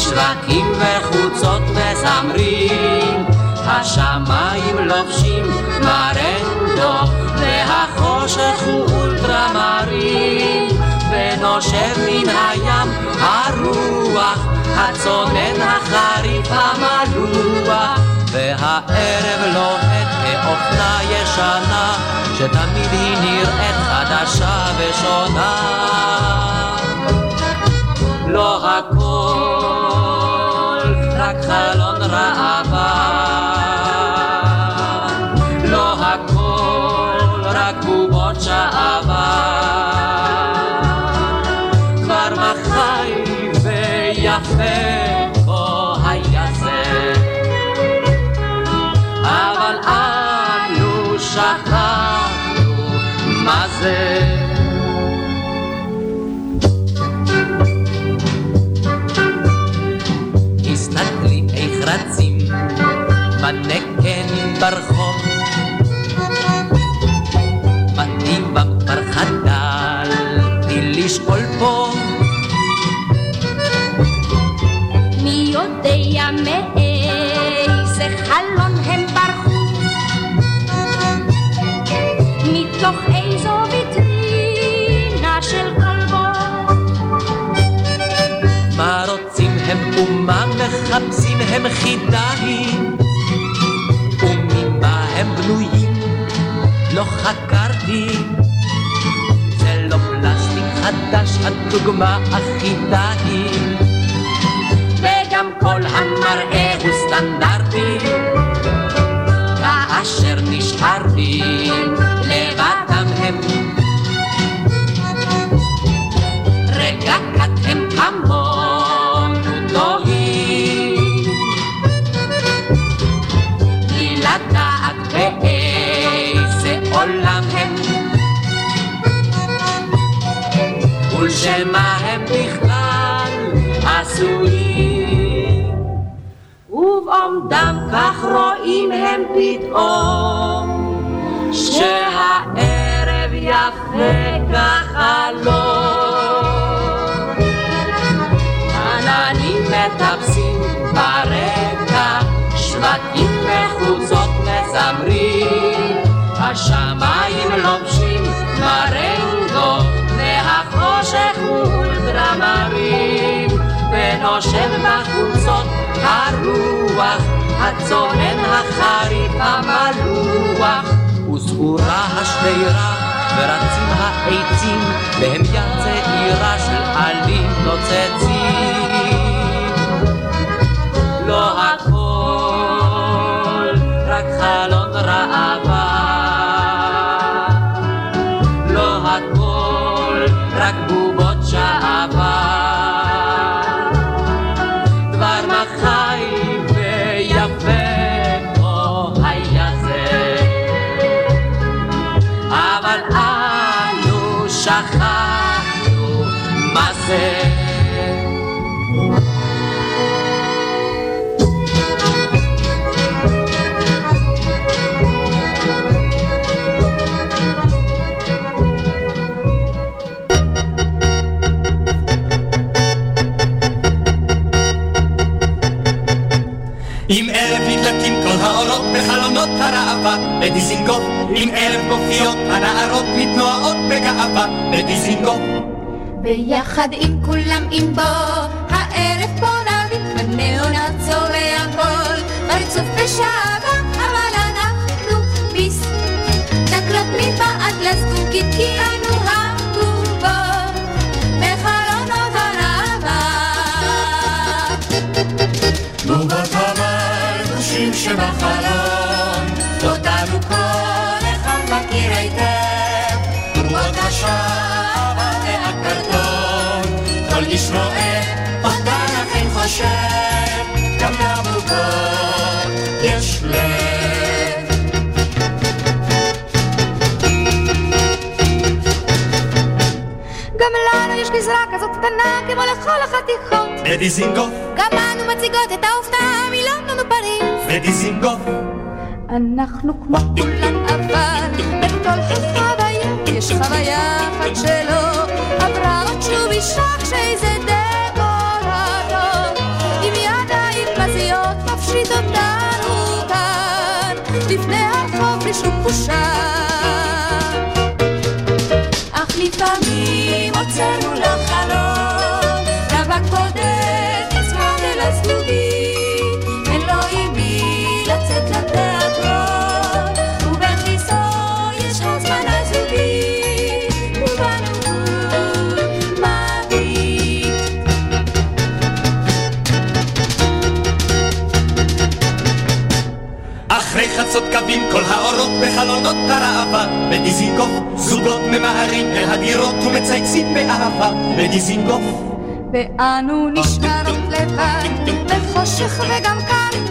שווקים וחוצות מזמרים, השמיים לובשים מרנדו, והחושך הוא אולטרמרים, ונושב מן הים הרוח, הצונן החריף המלוח, והערב לוהט כאופנה ישנה, שתמיד היא נראית חדשה ושונה. לא הכל, רק ברחוב בטבע כבר חדלתי לשאול פה מי יודע מאיזה חלון הם ברחו? מתוך איזו ויטרינה של? מה רוצים הם ומה מחפשים הם חידה היא לא חקרתי. זה לא פלסטיק חדש, הדוגמה אחידה היא. וגם כל המראה הוא סטנדרטי. כאשר נשארתי ולשמה הם בכלל עשויים? ובעומדם כך רואים הם פתאום שהערב יפה כחלום עננים מטפסים ברקע שבטים וחוצות מזמרים. השמיים לובשים הוא דרמרים ונושב בחוצות הרוח הצונן החריף המלוח. וזעורה השדרה ורצים העצים והם יד צעירה של עלים נוצצים. לא האורות בחלונות הראווה. בדיזינגוף עם ערב גופיות הנערות מתנועות בגאווה. בדיזינגוף. ביחד עם כולם עם בו, הערב פה נביט בניאונה צובע כל, בריצוף בשעבה, אבל אנחנו מסתכלות מבעד לזגוגית כי אנו שבחלון, אותנו כל אחד מכיר היטב, בובות השעבה והקרטון, כל איש רואה אותן אכן חושב, גם לבובות יש לב. גם לנו יש גזרה כזאת קטנה כמו לכל החתיכות. בדיזינגוף גם אנו מציגות את ההופעה מלונדון ופריז. בדיזינגוף אנחנו כמו כולם אבל בכל החוויה יש חוויה אחת שלא עברה עוד שוב אישה כשאיזה דקורטור עם ידיים פזיות מפשיט אותנו כאן. לפני הרחוב בלי שום בושה. אך לפעמים הוצאנו לחלום אחרי חצות קווים כל האורות בחלונות הראווה בדיזינגוף זוגות ממהרים אל הדירות ומצייצים באהבה. בדיזינגוף ואנו נשארות לבד בחושך וגם קר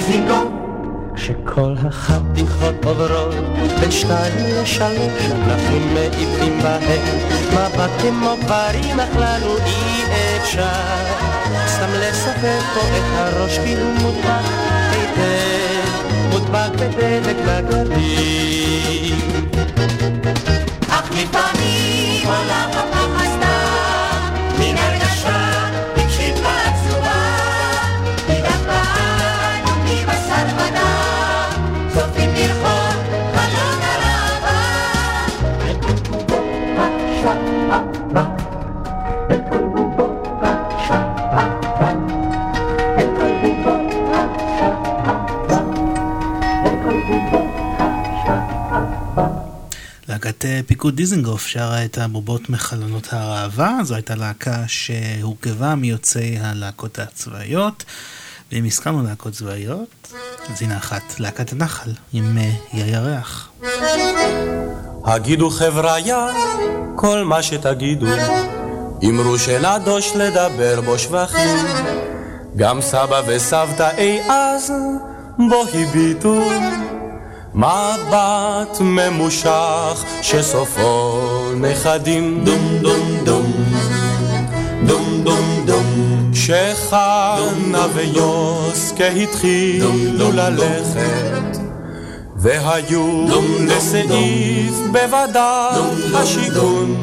בדיזינגוף. כשכל החתיכות עוברות בין שתיים לשלוש אנחנו מעיפים בהם מבט כמו פרים אך לנו אי אפשר סתם לספר פה את הראש כי הוא מודבק היטב מודבק בדבק נגדים אך לפעמים עולה להקת אה, פיקוד דיזנגוף שרה את הבובות מחלונות הראווה, זו הייתה להקה שהורכבה מיוצאי הלהקות הצבאיות. ואם הזכרנו להקות צבאיות, אז הנה אחת, להקת הנחל, עם אה, ירח. הגידו חבריה כל מה שתגידו, אמרו שנדוש לדבר בו שבחים. גם סבא וסבתא אי אז בו הביטו מבט ממושך שסופו נכדים. דום דום דום. דום דום דום. שחנה ויוסקה התחילו ללכת והיו לסעיף בוודאי השיכון.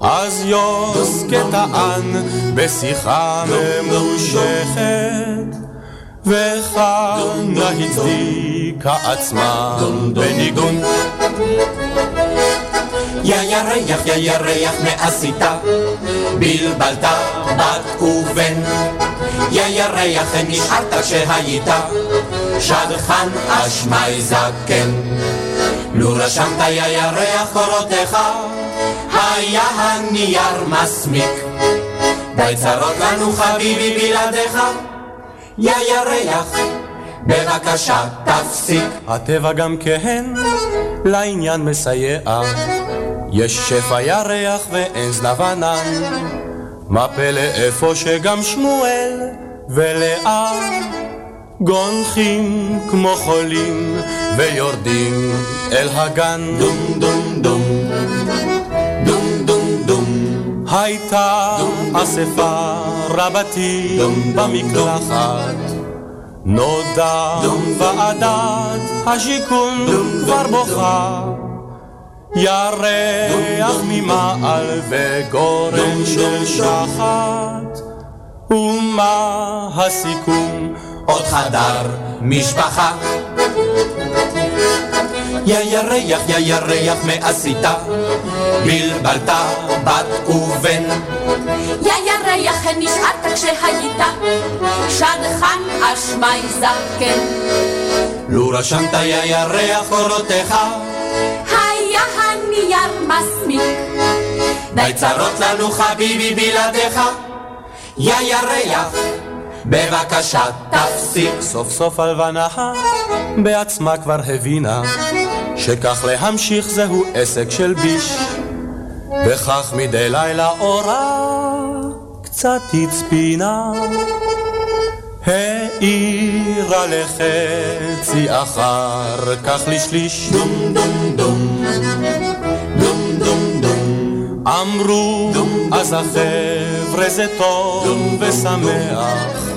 אז יוסקה טען בשיחה ממושכת וחנה הצדיקה עצמה בניגון יא ירח, יא ירח, מה עשית? בלבלת בת ובן. יא ירח, נשארת כשהיית שדכן אשמי זקן. לו רשמת יא ירח קורותיך, היה הנייר מסמיק. די צרות לנו חביבי בלעדיך, יא ירח, בבקשה תפסיק. הטבע גם כן לעניין מסייע. יש שפע ירח ואין זנב ענן מה פלא איפה שגם שמואל ולאה גונחים כמו חולים ויורדים אל הגן. דום דום דום. דום דום דום. הייתה אספה רבתי במקלחת נודע ועדת השיכון כבר בוכה. ירח ממעל וגורן של שחת. ומה הסיכום? עוד חדר משפחה. יא ירח, יא ירח, מה עשית? בלבלת בת ובן. יא ירח, נשארת כשהיית שדכן אשמי זקן. לו רשמת יא ירח קורותיך, היה הנייר מסמיק. די צרות לנו חביבי בלעדיך, יא ירח, בבקשה תפסיק. סוף סוף הלבנה בעצמה כבר הבינה שכך להמשיך זהו עסק של ביש וכך מדי לילה אורה קצת הצפינה. העירה לחצי אחר כך לשליש. דום דום דום. דום דום דום. אמרו אז החבר'ה זה טוב ושמח.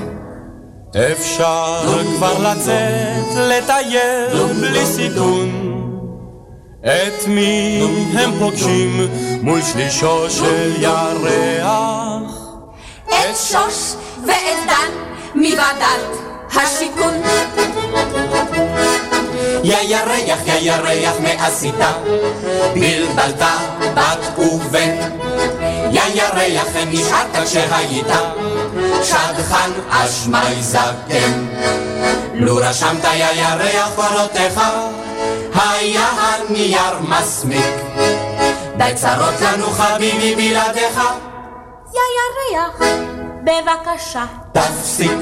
אפשר כבר לצאת לטייל בלי סיכון את מי הם פוגשים מול שלישו של ירח? את שוש ואת דן מוועדת השיכון. יא ירח, יא ירח, מה עשית? בלבלת בת ובן. יא ירח, נשארת כשהיית שדכן אשמי זקן. לו רשמת יא ירח קורותיך, היה הנייר מסמיק. די צרות לנו חביבי בלעדיך, יא ירח, בבקשה. תפסיק.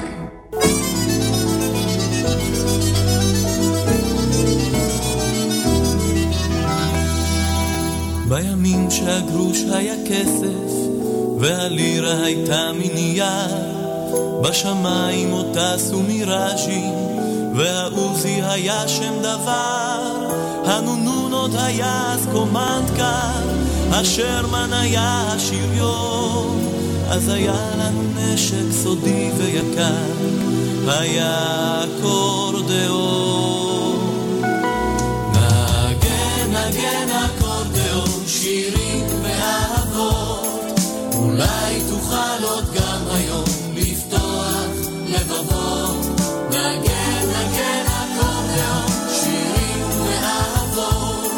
בימים שהגרוש היה כסף והלירה הייתה מנייר, בשמיים עוד טסו מיראז'ים, והעוזי היה שם דבר, הנונון עוד היה אז קומנדקר, השרמן היה השריון, אז היה לנו נשק סודי ויקר, היה אקורדיאון. שירים ואהבות, אולי תוכל עוד גם היום לפתוח לבבות. נגן, נגן אקורדיאון, שירים ואהבות,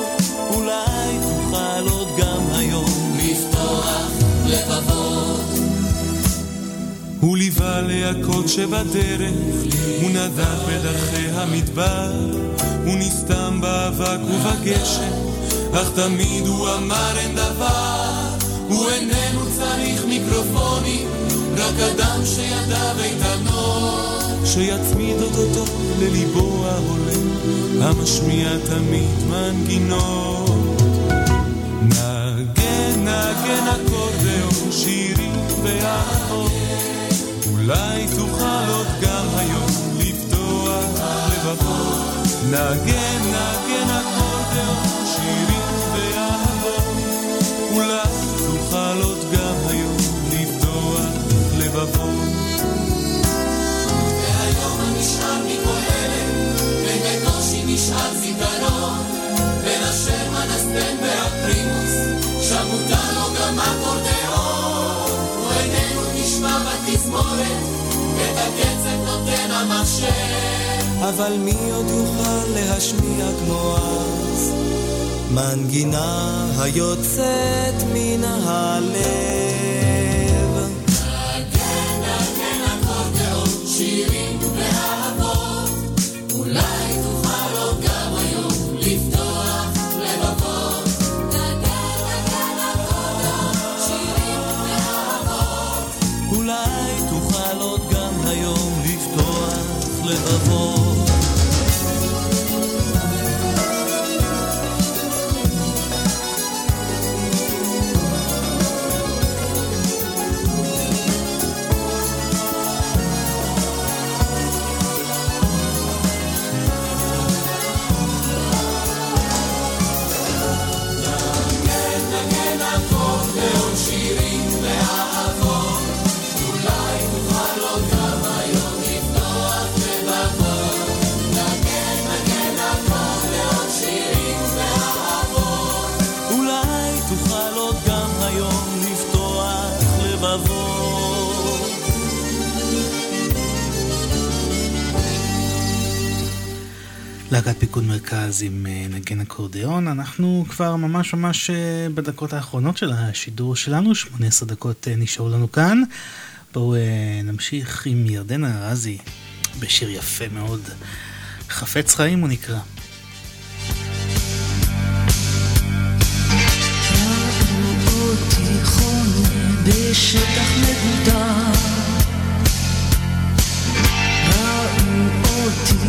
אולי תוכל עוד גם היום לפתוח לבבות. הוא ליווה להכות שבדרך, הוא נדד בדרכי המדבר, הוא נסתם באבק ובגשם, אך תמיד הוא אמר אין דבר, הוא איננו צריך מיקרופונים, רק אדם שידיו איתנות, שיצמיד אותו לליבו ההולם, המשמיע תמיד מנגינות. נגן, נגן אקורדיאון, שירים ואהבות אולי תוכל עוד גם היום לפתוח לבבות. נגן, נגן אקורדיאון, שירים. אולי תוכל עוד גם היום לפתוח לבבות. והיום הנשאר מקהלת, ובקושי נשאר זיכרון, בין אשר מנסטן והפרימוס, שם מותר לו גם אקורדיאון. הוא איננו נשמע בתזמורת, את הקצב נותן המחשב. אבל מי עוד יוכל להשמיע כמו אז? מנגינה היוצאת מן הלב. נגן, נגן אקורדיאון, שירים ואהבות, אולי תוכל עוד גם היום לפתוח לבבות. נגן, נגן אקורדיאון, שירים ואהבות, אולי תוכל עוד גם היום לפתוח לבבות. להקת פיקוד מרכז עם אה, נגן אקורדיאון. אנחנו כבר ממש ממש אה, בדקות האחרונות של השידור שלנו, 18 דקות אה, נשארו לנו כאן. בואו נמשיך עם ירדנה ארזי בשיר יפה מאוד. חפץ חיים הוא נקרא. אותי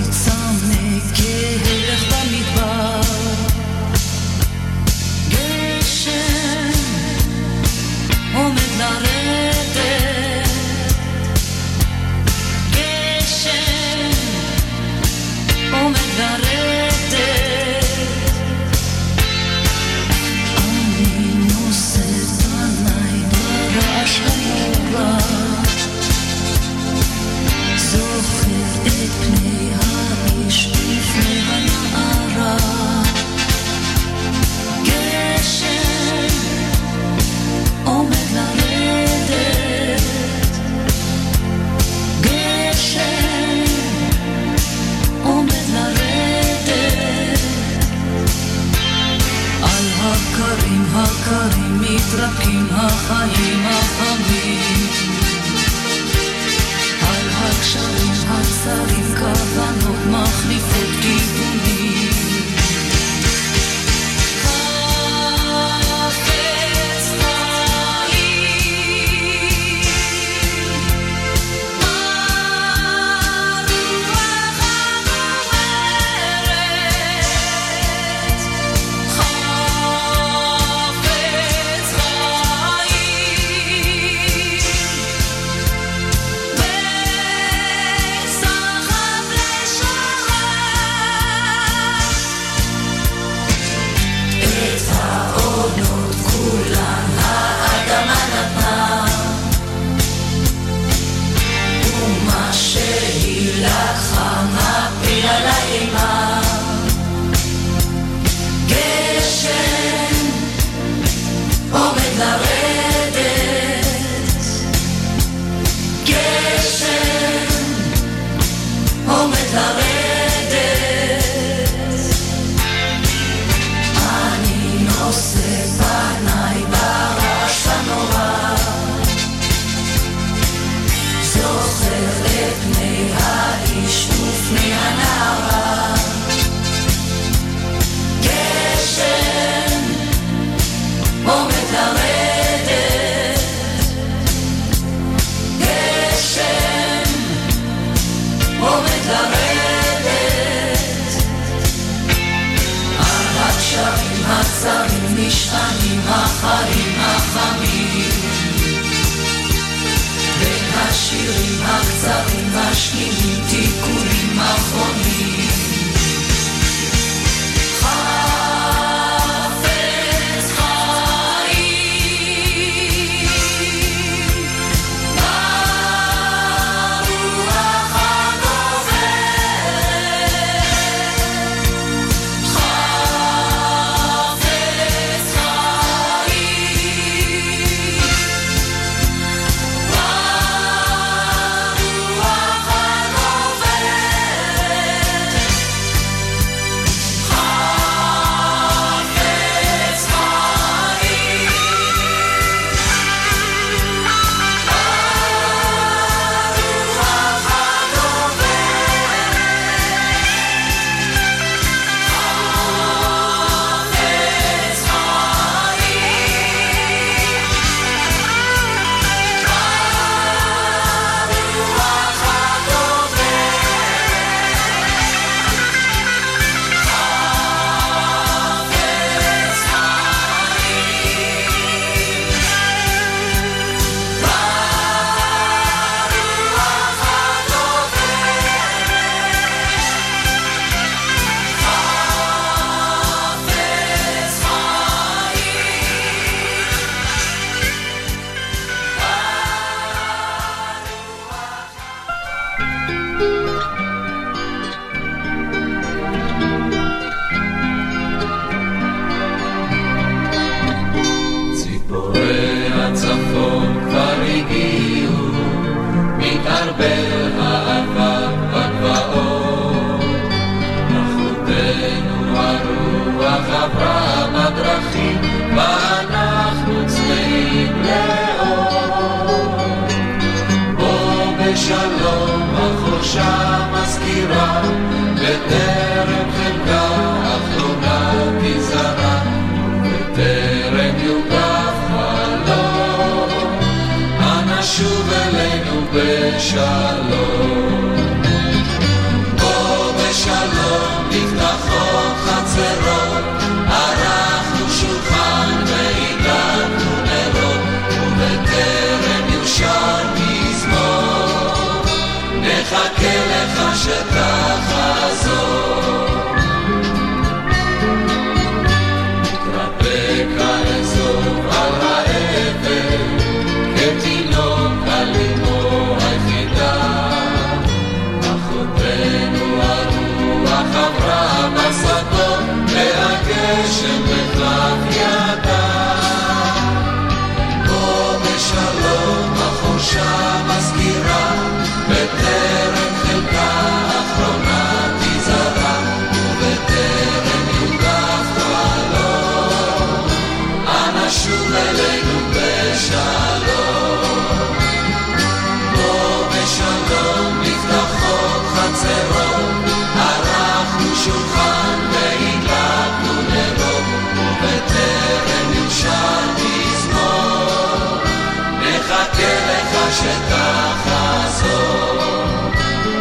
שתחזור,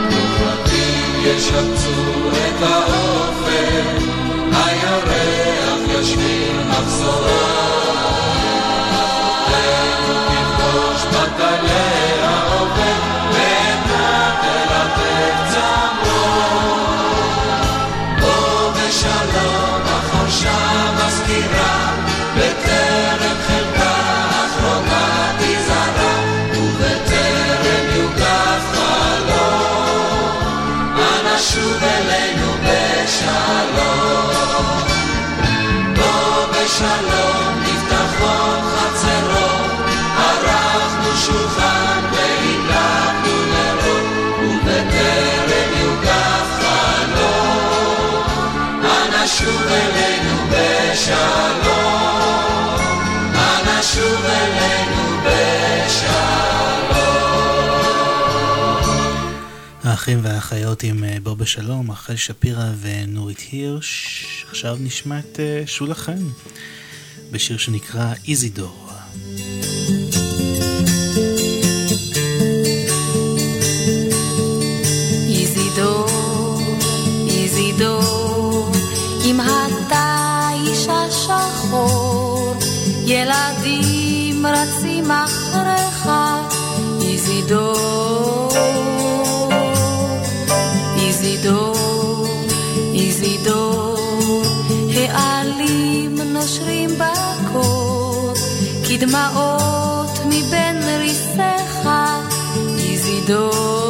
ופרטים ישפצו את האופן, הירח ישמיר הבשורה. תפגוש בטלה העובד, ואתה תלטף צמור. בוא בשלום החורשה מזכירה האחים והאחיות עם אה, בוא בשלום, אחרי שפירא ונורית הירש. עכשיו נשמע את אה, שולה חן בשיר שנקרא איזידור. דמעות מבין ריסיך, איזידור.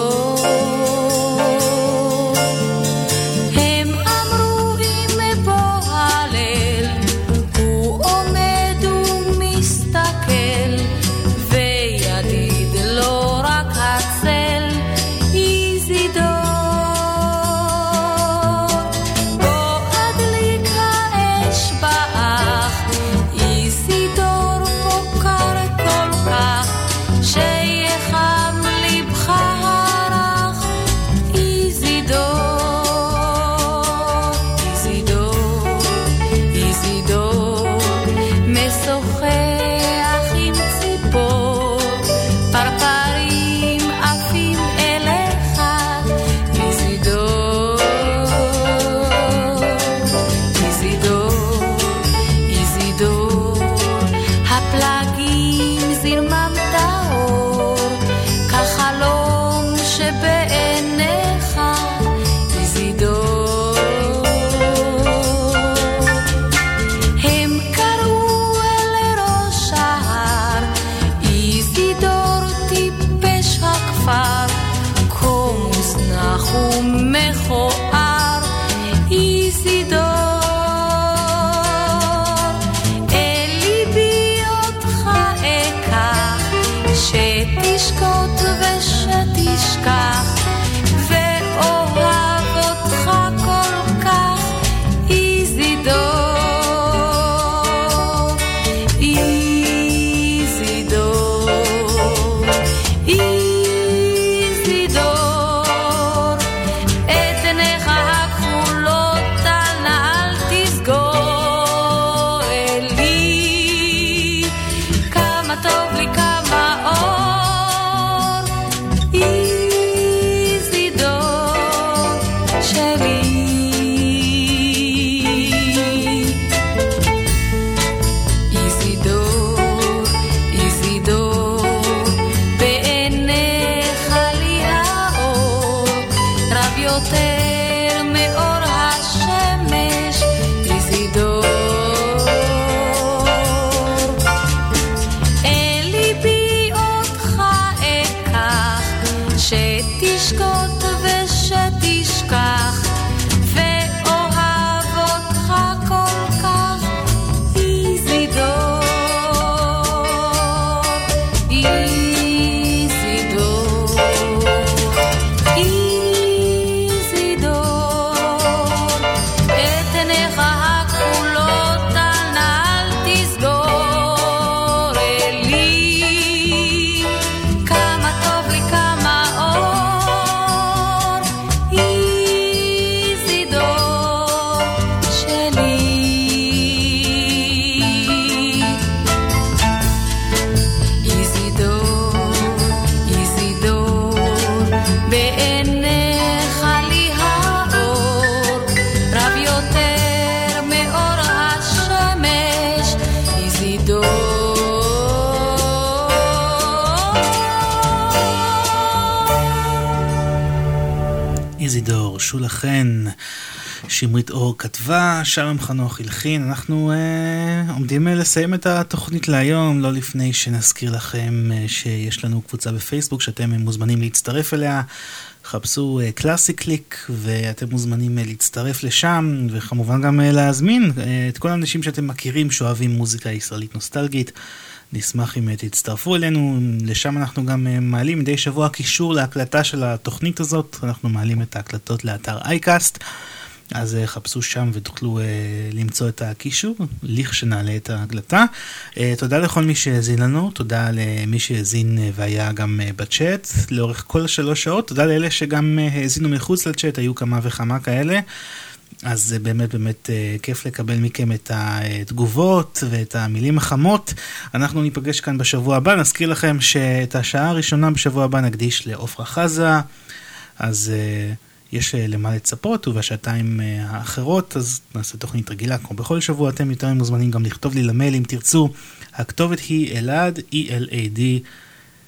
איזידור, שולה חן, שמרית אור כתבה, שלום חנוך הלחין. אנחנו אה, עומדים אה, לסיים את התוכנית להיום, לא לפני שנזכיר לכם אה, שיש לנו קבוצה בפייסבוק שאתם אה, מוזמנים להצטרף אליה. חפשו אה, קלאסי קליק ואתם מוזמנים אה, להצטרף לשם וכמובן גם אה, להזמין אה, את כל האנשים שאתם מכירים שאוהבים מוזיקה ישראלית נוסטלגית. נשמח אם אה, תצטרפו אלינו, לשם אנחנו גם אה, מעלים מדי שבוע קישור להקלטה של התוכנית הזאת, אנחנו מעלים את ההקלטות לאתר אייקאסט, אז אה, חפשו שם ותוכלו אה, למצוא את הקישור, לכשנעלה את ההקלטה. אה, תודה לכל מי שהאזין לנו, תודה למי שהאזין והיה גם בצ'אט לאורך כל השלוש שעות, תודה לאלה שגם האזינו מחוץ לצ'אט, היו כמה וכמה כאלה. אז זה באמת באמת אה, כיף לקבל מכם את התגובות ואת המילים החמות. אנחנו ניפגש כאן בשבוע הבא, נזכיר לכם שאת השעה הראשונה בשבוע הבא נקדיש לעופרה חזה, אז אה, יש אה, למה לצפות, ובשעתיים האחרות אז נעשה תוכנית רגילה כמו בכל שבוע, אתם יותר מוזמנים גם לכתוב לי למייל אם תרצו. הכתובת היא אלעד, E-L-A-D,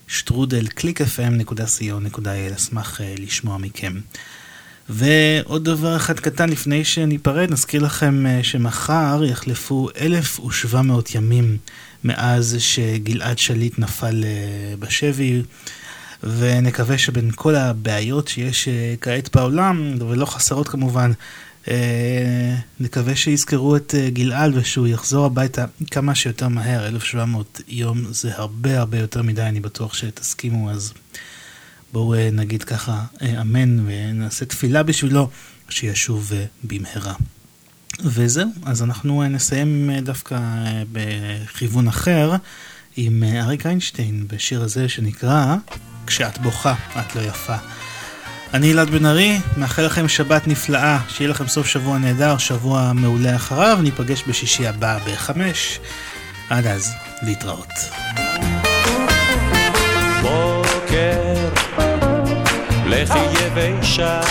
שטרודל, clickfm.co.il, אשמח לשמוע מכם. ועוד דבר אחד קטן לפני שניפרד, נזכיר לכם אה, שמחר יחלפו 1,700 ימים מאז שגלעד שליט נפל אה, בשבי, ונקווה שבין כל הבעיות שיש אה, כעת בעולם, ולא חסרות כמובן, נקווה שיזכרו את גלעד ושהוא יחזור הביתה כמה שיותר מהר, 1700 יום זה הרבה הרבה יותר מדי, אני בטוח שתסכימו, אז בואו אה, נגיד ככה אה, אמן ונעשה תפילה בשבילו שישוב אה, במהרה. וזהו, אז אנחנו נסיים דווקא בכיוון אחר עם אריק איינשטיין בשיר הזה שנקרא כשאת בוכה את לא יפה. אני אלעד בן ארי, מאחל לכם שבת נפלאה, שיהיה לכם סוף שבוע נהדר, שבוע מעולה אחריו, ניפגש בשישי הבא בחמש. עד אז, להתראות. בוקר, לכי יבשה,